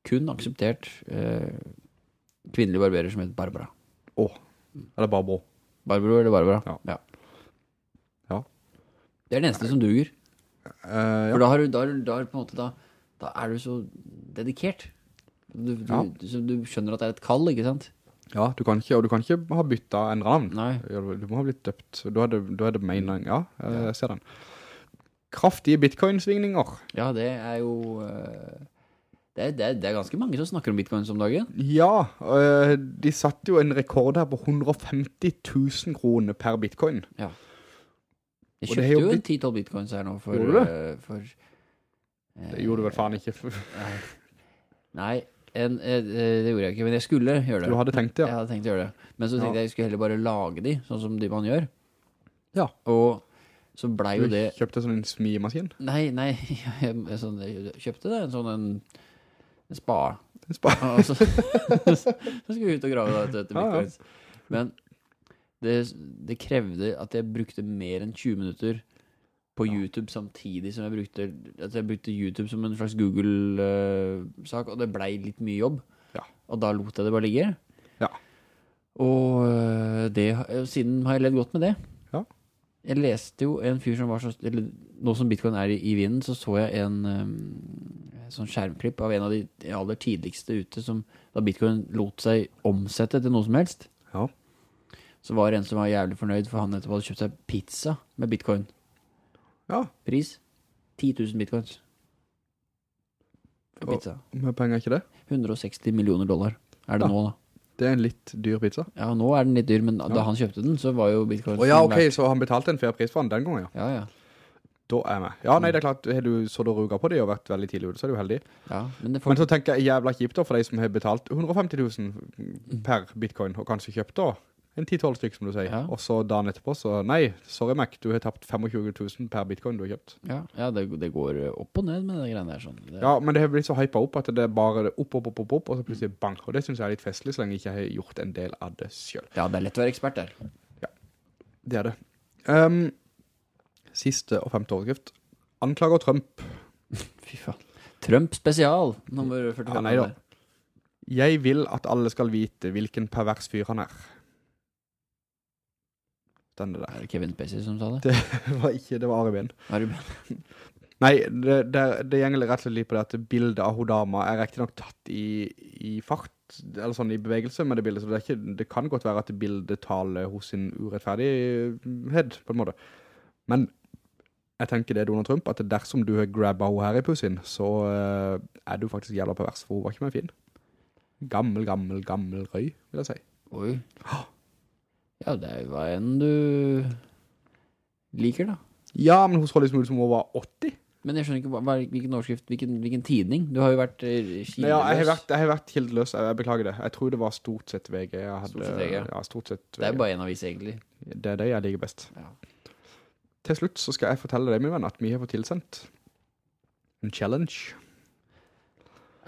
[SPEAKER 3] kun akseptert eh, kvinnelig barberer som heter Barbara.
[SPEAKER 2] Åh, eller Barbro.
[SPEAKER 3] Barbro eller Barbara?
[SPEAKER 2] Ja.
[SPEAKER 3] ja.
[SPEAKER 2] Ja.
[SPEAKER 3] Det er det eneste som duger.
[SPEAKER 2] Eh, ja.
[SPEAKER 3] For da har du, da, da, måte, da, da er du så dedikert. Du, du,
[SPEAKER 2] Ja.
[SPEAKER 3] du, skjønner at det er et kall, ikke sant?
[SPEAKER 2] ja, du kan ikke, og du kan ikke ha byttet en navn. Du må ha blitt døpt. Da er det, da er det mening. Ja, jeg ja. ser den. Kraftige bitcoin-svingninger.
[SPEAKER 3] Ja, det er jo eh, det det, det er ganske mange som snakker om bitcoins om dagen.
[SPEAKER 2] Ja, de satte jo en rekord her på 150 000 kroner per bitcoin.
[SPEAKER 3] Ja. Jeg kjøpte
[SPEAKER 2] jo
[SPEAKER 3] en
[SPEAKER 2] blitt-
[SPEAKER 3] 10-12 bitcoins her nå for...
[SPEAKER 2] Gjorde du det?
[SPEAKER 3] eh, for eh,
[SPEAKER 2] Det gjorde du vel faen ikke.
[SPEAKER 3] Nei, nei en, eh, det gjorde jeg ikke, men jeg skulle gjøre det.
[SPEAKER 2] Du hadde tenkt det, ja.
[SPEAKER 3] Jeg hadde tenkt å gjøre det. Men så tenkte
[SPEAKER 2] Ja.
[SPEAKER 3] jeg jeg skulle heller bare lage de, sånn som de man gjør.
[SPEAKER 2] Ja.
[SPEAKER 3] Og så
[SPEAKER 2] ble
[SPEAKER 3] jo det...
[SPEAKER 2] Du kjøpte sånn en smimaskin.
[SPEAKER 3] Nei, nei, jeg, sånn, jeg kjøpte det, en sånn en, en spa.
[SPEAKER 2] En spa.
[SPEAKER 3] Så, så skulle vi ut og grave da, etter, etter
[SPEAKER 2] Ja, ja.
[SPEAKER 3] bitcoins. Men det, det krevde at jeg brukte mer enn 20 minutter på YouTube samtidig som jeg brukte, at jeg brukte YouTube som en slags Google-sak, og det blei litt mye jobb.
[SPEAKER 2] Ja.
[SPEAKER 3] Og da lot jeg det bare ligge.
[SPEAKER 2] Ja.
[SPEAKER 3] Og øh, det, siden har jeg levd godt med det.
[SPEAKER 2] Ja.
[SPEAKER 3] Jeg leste jo en fyr som var så, eller nå som Bitcoin er i, i vinden, så så jeg en um, sånn skjermklipp av en av de aller tidligste ute, som da Bitcoin lot seg omsette til noe som helst.
[SPEAKER 2] Ja.
[SPEAKER 3] Så var det en som var jævlig fornøyd, for han nettopp hadde kjøpt seg pizza med Bitcoin.
[SPEAKER 2] Ja,
[SPEAKER 3] Pris 10 000 Bitcoins. For
[SPEAKER 2] Og-
[SPEAKER 3] pizza.
[SPEAKER 2] med penger ikke det.
[SPEAKER 3] 160 millioner dollar er det
[SPEAKER 2] Ja.
[SPEAKER 3] nå da.
[SPEAKER 2] Det er en litt dyr pizza.
[SPEAKER 3] Ja, nå er den litt dyr, men da han kjøpte den, så var jo Bitcoin
[SPEAKER 2] Å ja, ok, så han betalte en fair pris for den den gangen, ja.
[SPEAKER 3] Ja, ja.
[SPEAKER 2] Da er jeg med. Ja, nei, det er klart, har du så du ruga på det og vært veldig tidlig ute, så er du heldig.
[SPEAKER 3] ja men det får...
[SPEAKER 2] Men så tenker jeg jævla kjipt da, for de som har betalt 150 000 per bitcoin, og kanskje kjøpt da en 10-12 stykk, som du sier.
[SPEAKER 3] Ja.
[SPEAKER 2] Og så dagen etterpå, så nei, sorry Mac, du har tapt 25 000 per bitcoin du har kjøpt.
[SPEAKER 3] Ja, ja det, det går opp og ned med det greiene der sånn. Det,
[SPEAKER 2] Ja, men det har blitt så hypet opp at det er bare opp, opp, opp, opp, opp, og så plutselig bank. Og det synes jeg er litt festlig, så lenge jeg ikke har gjort en del av det selv.
[SPEAKER 3] ja, det er lett å være ekspert der.
[SPEAKER 2] Ja, Det er det. Um, siste og femte overskrift. Anklager Trump.
[SPEAKER 3] Fy faen. Trump spesial, nummer 45.
[SPEAKER 2] Ja, nei da. Jeg vil at alle skal vite hvilken pervers fyr han er. Den der.
[SPEAKER 3] Er det Kevin Spacey som sa det?
[SPEAKER 2] Det var ikke, det var Behn.
[SPEAKER 3] Er.
[SPEAKER 2] Nei, det, det, det gjenger rett og slett på det at bildet av Hodama er riktig nok tatt i, i fart, eller sånn i bevegelse med det bildet, så det, ikke, det kan godt være at bildet taler hos sin urettferdighet, på en måte. Men jeg tenker det, Donald Trump, at dersom du har grabbet henne her i pussen, så eh, er du faktisk jævla pervers, for hun var ikke mer fin. Gammel, gammel, gammel røy, vil jeg si.
[SPEAKER 3] Oi. Ja, det er jo hva enn du liker da.
[SPEAKER 2] Ja, men hun så liksom ut som hun var 80.
[SPEAKER 3] Men jeg skjønner ikke hva, hvilken overskrift, hvilken, hvilken tidning. Du har jo vært eh,
[SPEAKER 2] Nei,
[SPEAKER 3] kildeløs.
[SPEAKER 2] ja, jeg har vært, jeg har vært kildeløs, jeg, jeg beklager det. Jeg tror det var stort sett VG. Hadde,
[SPEAKER 3] Stort sett VG.
[SPEAKER 2] Ja, stort sett VG.
[SPEAKER 3] Det er bare en avis egentlig.
[SPEAKER 2] Det er det jeg liker best.
[SPEAKER 3] Ja.
[SPEAKER 2] Til slutt så skal jeg fortelle deg, min venn, at vi har fått tilsendt en challenge.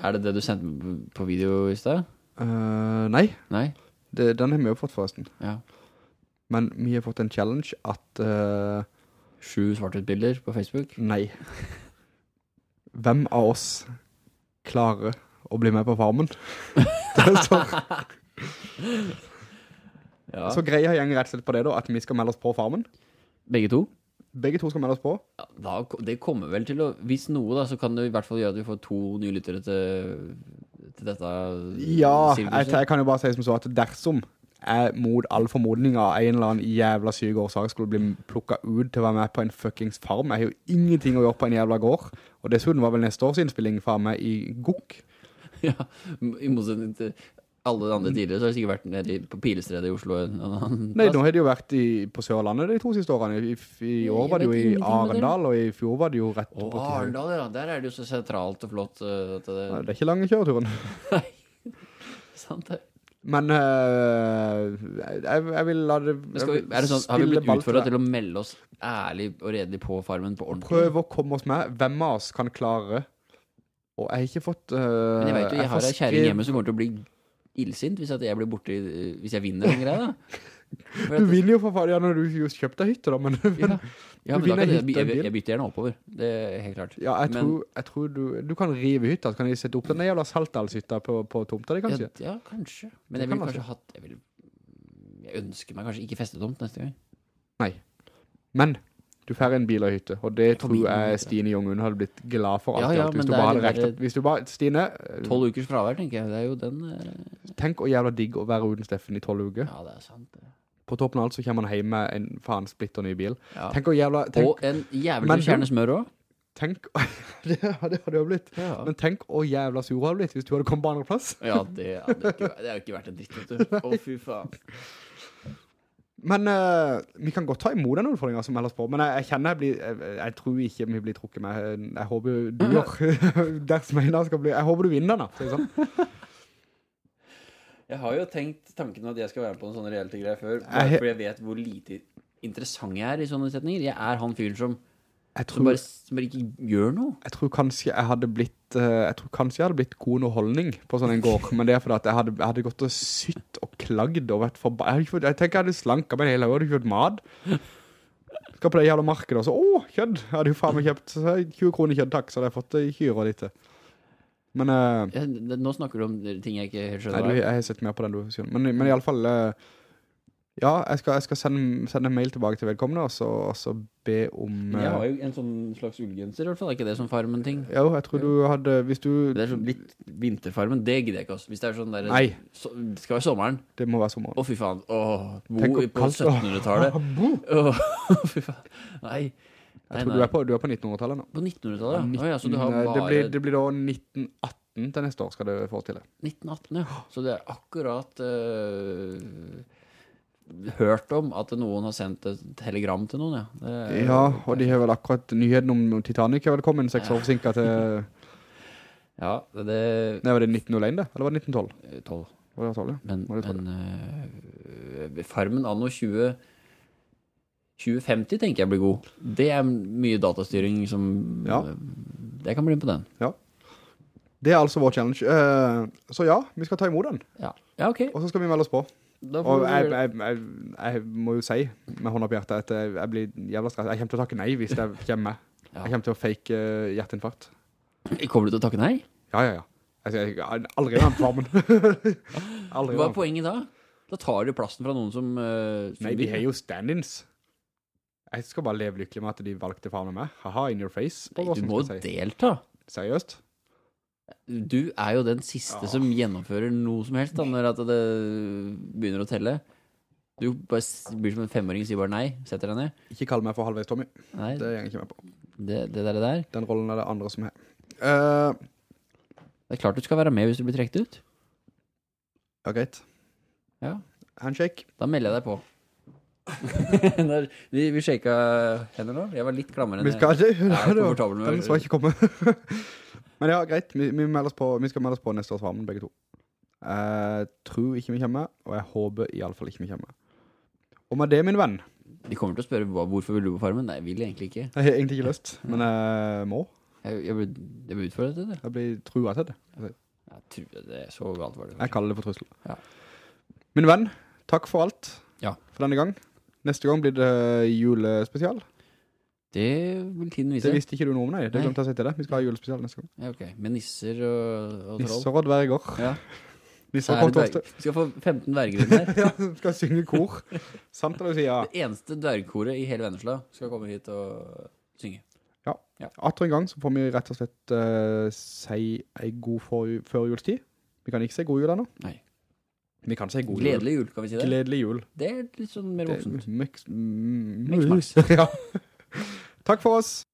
[SPEAKER 3] Er det det du sendte på- på video i sted?
[SPEAKER 2] Uh, nei,
[SPEAKER 3] Nei?
[SPEAKER 2] det, den har vi jo fått forresten.
[SPEAKER 3] Ja.
[SPEAKER 2] Men vi har fått en challenge at, uh,
[SPEAKER 3] Sju svart-ut-bilder på Facebook.
[SPEAKER 2] nei. Hvem av oss klarer å bli med på farmen? Det står,
[SPEAKER 3] Ja.
[SPEAKER 2] så greia gjenger rett og slett på det da, at vi skal melde oss på farmen.
[SPEAKER 3] Begge to?
[SPEAKER 2] Begge to skal melde oss på.
[SPEAKER 3] Ja, da, det kommer vel til å Hvis noe, da, så kan det i hvert fall gjøre at vi får to nye lyttere til, til dette
[SPEAKER 2] Ja, jeg, jeg kan jo bare si som så at dersom jeg mot all formodning av en eller annen jævla syk årsak skulle bli plukket ut til å være med på en fuckings farm, jeg har jo ingenting å gjøre på en jævla gård. Og dessuten var vel neste års innspilling for meg i Gokk.
[SPEAKER 3] Ja, I motsetning til alle andre tidligere, så har det sikkert vært nede på Pilestredet i Oslo.
[SPEAKER 2] Nei, nå har det jo vært i, på Sørlandet de to siste årene. I, i år var det jo i. Arendal, og i fjor var det jo rett
[SPEAKER 3] Å, Arendal, ja. Der er det jo så sentralt og flott. uh, at det,
[SPEAKER 2] Det er ikke lange kjøreturen.
[SPEAKER 3] Nei, sant det.
[SPEAKER 2] Men øh, jeg, jeg vil la det
[SPEAKER 3] vi, er det sånn, har vi blitt
[SPEAKER 2] ball
[SPEAKER 3] utfordret til å melde oss ærlig og redelig på farmen på ordentlig?
[SPEAKER 2] Prøv å komme oss med. Hvem av oss kan klare Og jeg har ikke fått øh,
[SPEAKER 3] Men jeg vet jo, jeg har ei kjæring hjemme som kommer til å bli illsint hvis at jeg blir borte i- Hvis jeg vinner den greia,
[SPEAKER 2] Du vil jo for faen, ja, når du just kjøpte hytte da, men,
[SPEAKER 3] Ja, ja
[SPEAKER 2] Du
[SPEAKER 3] men da kan jeg, jeg, jeg bytter gjerne oppover. Det er helt klart.
[SPEAKER 2] ja, jeg,
[SPEAKER 3] Men-
[SPEAKER 2] tror, jeg tror du, du kan rive hytta, så kan de sette opp den jævla saltdalshytta på, på tomta di, kanskje.
[SPEAKER 3] Ja, ja, kanskje. Men jeg vil
[SPEAKER 2] kan
[SPEAKER 3] kanskje ha, jeg, vil, jeg ønsker meg kanskje ikke festetomt neste gang.
[SPEAKER 2] Nei. Men du får en bil og hytte, og det
[SPEAKER 3] jeg
[SPEAKER 2] tror jeg. Stine Jong-un hadde blitt glad for alltid,
[SPEAKER 3] Ja, ja.
[SPEAKER 2] Hvis du bare
[SPEAKER 3] er der-
[SPEAKER 2] Hvis du bare, Stine,
[SPEAKER 3] Tolv ukers fravær, tenker jeg. Det er jo den eh,
[SPEAKER 2] tenk å jævla digg å være uten Steffen i 12 uker.
[SPEAKER 3] Ja, det er sant. det.
[SPEAKER 2] På toppen av alt så kommer han hjem med en faen splitter ny bil.
[SPEAKER 3] Ja.
[SPEAKER 2] Tenk å jævla, tenk,
[SPEAKER 3] Og en jævlig kjerne smør òg.
[SPEAKER 2] tenk, det, det hadde jo blitt.
[SPEAKER 3] Ja.
[SPEAKER 2] Men tenk å jævla sur hadde blitt hvis du hadde kommet på andre plass.
[SPEAKER 3] ja, det hadde ikke, det har jo ikke vært en dritt. Å, fy faen.
[SPEAKER 2] Men uh, vi kan godt ta imot den utfordringen som ellers på, men jeg, jeg kjenner jeg blir, jeg, jeg tror ikke vi blir trukket med. Jeg håper du gjør, dersom Einar skal bli, jeg håper du vinner den da, sånn.
[SPEAKER 3] Jeg har jo tenkt tanken at jeg skal være med på en sånn reality-greie før, bare fordi jeg vet hvor lite interessant jeg er i sånne setninger. Jeg er han fyren som, som, bare, som bare ikke gjør noe.
[SPEAKER 2] jeg tror kanskje jeg hadde blitt, eh, jeg tror kanskje jeg hadde blitt god underholdning på sånn en gård, men det er fordi at jeg hadde, jeg hadde gått og sytt og klagd og vært forba... Jeg, jeg tenker jeg hadde slanket meg hele, jeg hadde ikke fått mat. Skal på det jævla markedet og så, åh, kjødd! Jeg hadde jo faen meg kjøpt 20 kroner kjødd, takk, så hadde jeg fått det i kyra ditt. Men, uh,
[SPEAKER 3] Jeg, det, nå snakker du om ting jeg ikke helt
[SPEAKER 2] Nei,
[SPEAKER 3] skjønner.
[SPEAKER 2] du,
[SPEAKER 3] er.
[SPEAKER 2] jeg har sett mer på den du. Men, men i alle fall, uh, ja, jeg skal, jeg skal sende, sende en mail tilbake til vedkommende, og så, og så be om...
[SPEAKER 3] Men jeg har
[SPEAKER 2] eh,
[SPEAKER 3] jo en sånn slags ullgenser, i hvert fall. Er ikke det som Farmen-ting?
[SPEAKER 2] jo, jeg tror du hadde, hvis du...
[SPEAKER 3] Det er sånn litt vinterfarmen, det gidder jeg ikke, også. Hvis det er sånn der...
[SPEAKER 2] Nei.
[SPEAKER 3] Så, det skal være sommeren.
[SPEAKER 2] Det må være sommeren.
[SPEAKER 3] Å, fy faen. Åh, bo
[SPEAKER 2] Tenk
[SPEAKER 3] på 1700-tallet.
[SPEAKER 2] Å,
[SPEAKER 3] Åh, fy faen. Nei.
[SPEAKER 2] Jeg tror du er på, du på 1900-tallet nå.
[SPEAKER 3] På 1900-tallet, ja. Å ja, så du har bare...
[SPEAKER 2] det, blir, det blir da 1918 til neste år skal det få til det.
[SPEAKER 3] 1918, ja. Så det er akkurat uh, hørt om at noen har sendt et telegram til noen, ja. Er-
[SPEAKER 2] Ja, og de har vel akkurat nyheden om Titanic har vel kommet en seks år forsinket til...
[SPEAKER 3] Ja, det, det
[SPEAKER 2] Nei, var det 1901 det? Eller var det 1912?
[SPEAKER 3] er 12.
[SPEAKER 2] Var det 12, ja?
[SPEAKER 3] Men,
[SPEAKER 2] du tro
[SPEAKER 3] men uh, Farmen anno 20... 2050 tenker jeg blir god. Det er mye datastyring som...
[SPEAKER 2] Ja.
[SPEAKER 3] Det Jeg kan bli på den. Ja.
[SPEAKER 2] Det er altså vår challenge. Uh, så ja, vi skal ta imot den.
[SPEAKER 3] Ja, ja ok.
[SPEAKER 2] Og så skal vi melde oss på. Og jeg, jeg, jeg, jeg må jo si, med hånda på hjertet, at jeg, blir jævla stresset. Jeg kommer til å takke nei hvis jeg kommer.
[SPEAKER 3] Ja.
[SPEAKER 2] Jeg kommer til å fake uh, hjerteinfarkt.
[SPEAKER 3] Kommer du til å takke nei?
[SPEAKER 2] Ja, ja, ja. Altså, jeg, jeg har aldri vært på farmen.
[SPEAKER 3] Hva er poenget da? Da tar du plassen fra noen som... Uh, som
[SPEAKER 2] Nei, de har jo stand-ins. Jeg skal bare leve lykkelig med at de valgte faen med meg. Haha, in your face.
[SPEAKER 3] Nei, du må
[SPEAKER 2] si.
[SPEAKER 3] delta.
[SPEAKER 2] Seriøst?
[SPEAKER 3] Du er jo den siste som gjennomfører noe som helst da, når at det begynner å telle. Du bare blir som en femåring, sier bare nei, setter deg ned.
[SPEAKER 2] Ikke kall meg for halvveis Tommy.
[SPEAKER 3] Nei,
[SPEAKER 2] Det gjenger jeg ikke med på.
[SPEAKER 3] det, det der, det der.
[SPEAKER 2] Den rollen er det andre som har. Uh,
[SPEAKER 3] Det er klart du skal være med hvis du blir trekt ut.
[SPEAKER 2] ja, greit.
[SPEAKER 3] Ja,
[SPEAKER 2] Handshake.
[SPEAKER 3] da melder jeg deg på. Vi, vi sjekka hender nå. Jeg var litt klammere enn
[SPEAKER 2] Vi skal ikke...
[SPEAKER 3] er det.
[SPEAKER 2] Den skal ikke komme. Men ja, greit. Vi, vi, på, vi skal melde oss på neste års varmen, begge to. Jeg tror ikke vi kommer, og jeg håper i alle fall ikke vi kommer. Og med det, min venn,
[SPEAKER 3] De kommer til å spørre hva, hvorfor vil du på farmen. Nei, jeg vil egentlig ikke.
[SPEAKER 2] jeg har egentlig ikke lyst, men jeg må.
[SPEAKER 3] Jeg, jeg, blir, jeg blir utfordret til det.
[SPEAKER 2] Jeg blir trua til det.
[SPEAKER 3] Jeg tror det er så galt var det.
[SPEAKER 2] Jeg kaller det for trussel.
[SPEAKER 3] Ja.
[SPEAKER 2] Min venn, takk for alt
[SPEAKER 3] Ja.
[SPEAKER 2] for denne gang. Neste gang blir det julespesial.
[SPEAKER 3] Det vil tiden vise.
[SPEAKER 2] Det visste ikke du noe om, nei. Det glemte jeg å si til deg. Vi skal ha julespesial neste gang.
[SPEAKER 3] Ja, ok. Med nisser og, og troll.
[SPEAKER 2] Nisser og dverger.
[SPEAKER 3] Ja.
[SPEAKER 2] Nisser
[SPEAKER 3] og
[SPEAKER 2] kom
[SPEAKER 3] er
[SPEAKER 2] til
[SPEAKER 3] dverg.
[SPEAKER 2] oss til...
[SPEAKER 3] Vi skal få 15 dverger inn her.
[SPEAKER 2] Ja, skal synge kor. Santa ja.
[SPEAKER 3] Det eneste dvergkoret i hele Vennesla skal komme hit og synge.
[SPEAKER 2] Ja, Atter en gang så får vi rett og slett uh, si en god førjulstid. Vi kan ikke si god jul ennå.
[SPEAKER 3] Nei.
[SPEAKER 2] Vi kan si god jul.
[SPEAKER 3] Gledelig jul, kan vi si det?
[SPEAKER 2] Gledelig jul.
[SPEAKER 3] Det er litt sånn mer voksent.
[SPEAKER 2] Mix, ja. Takk for oss.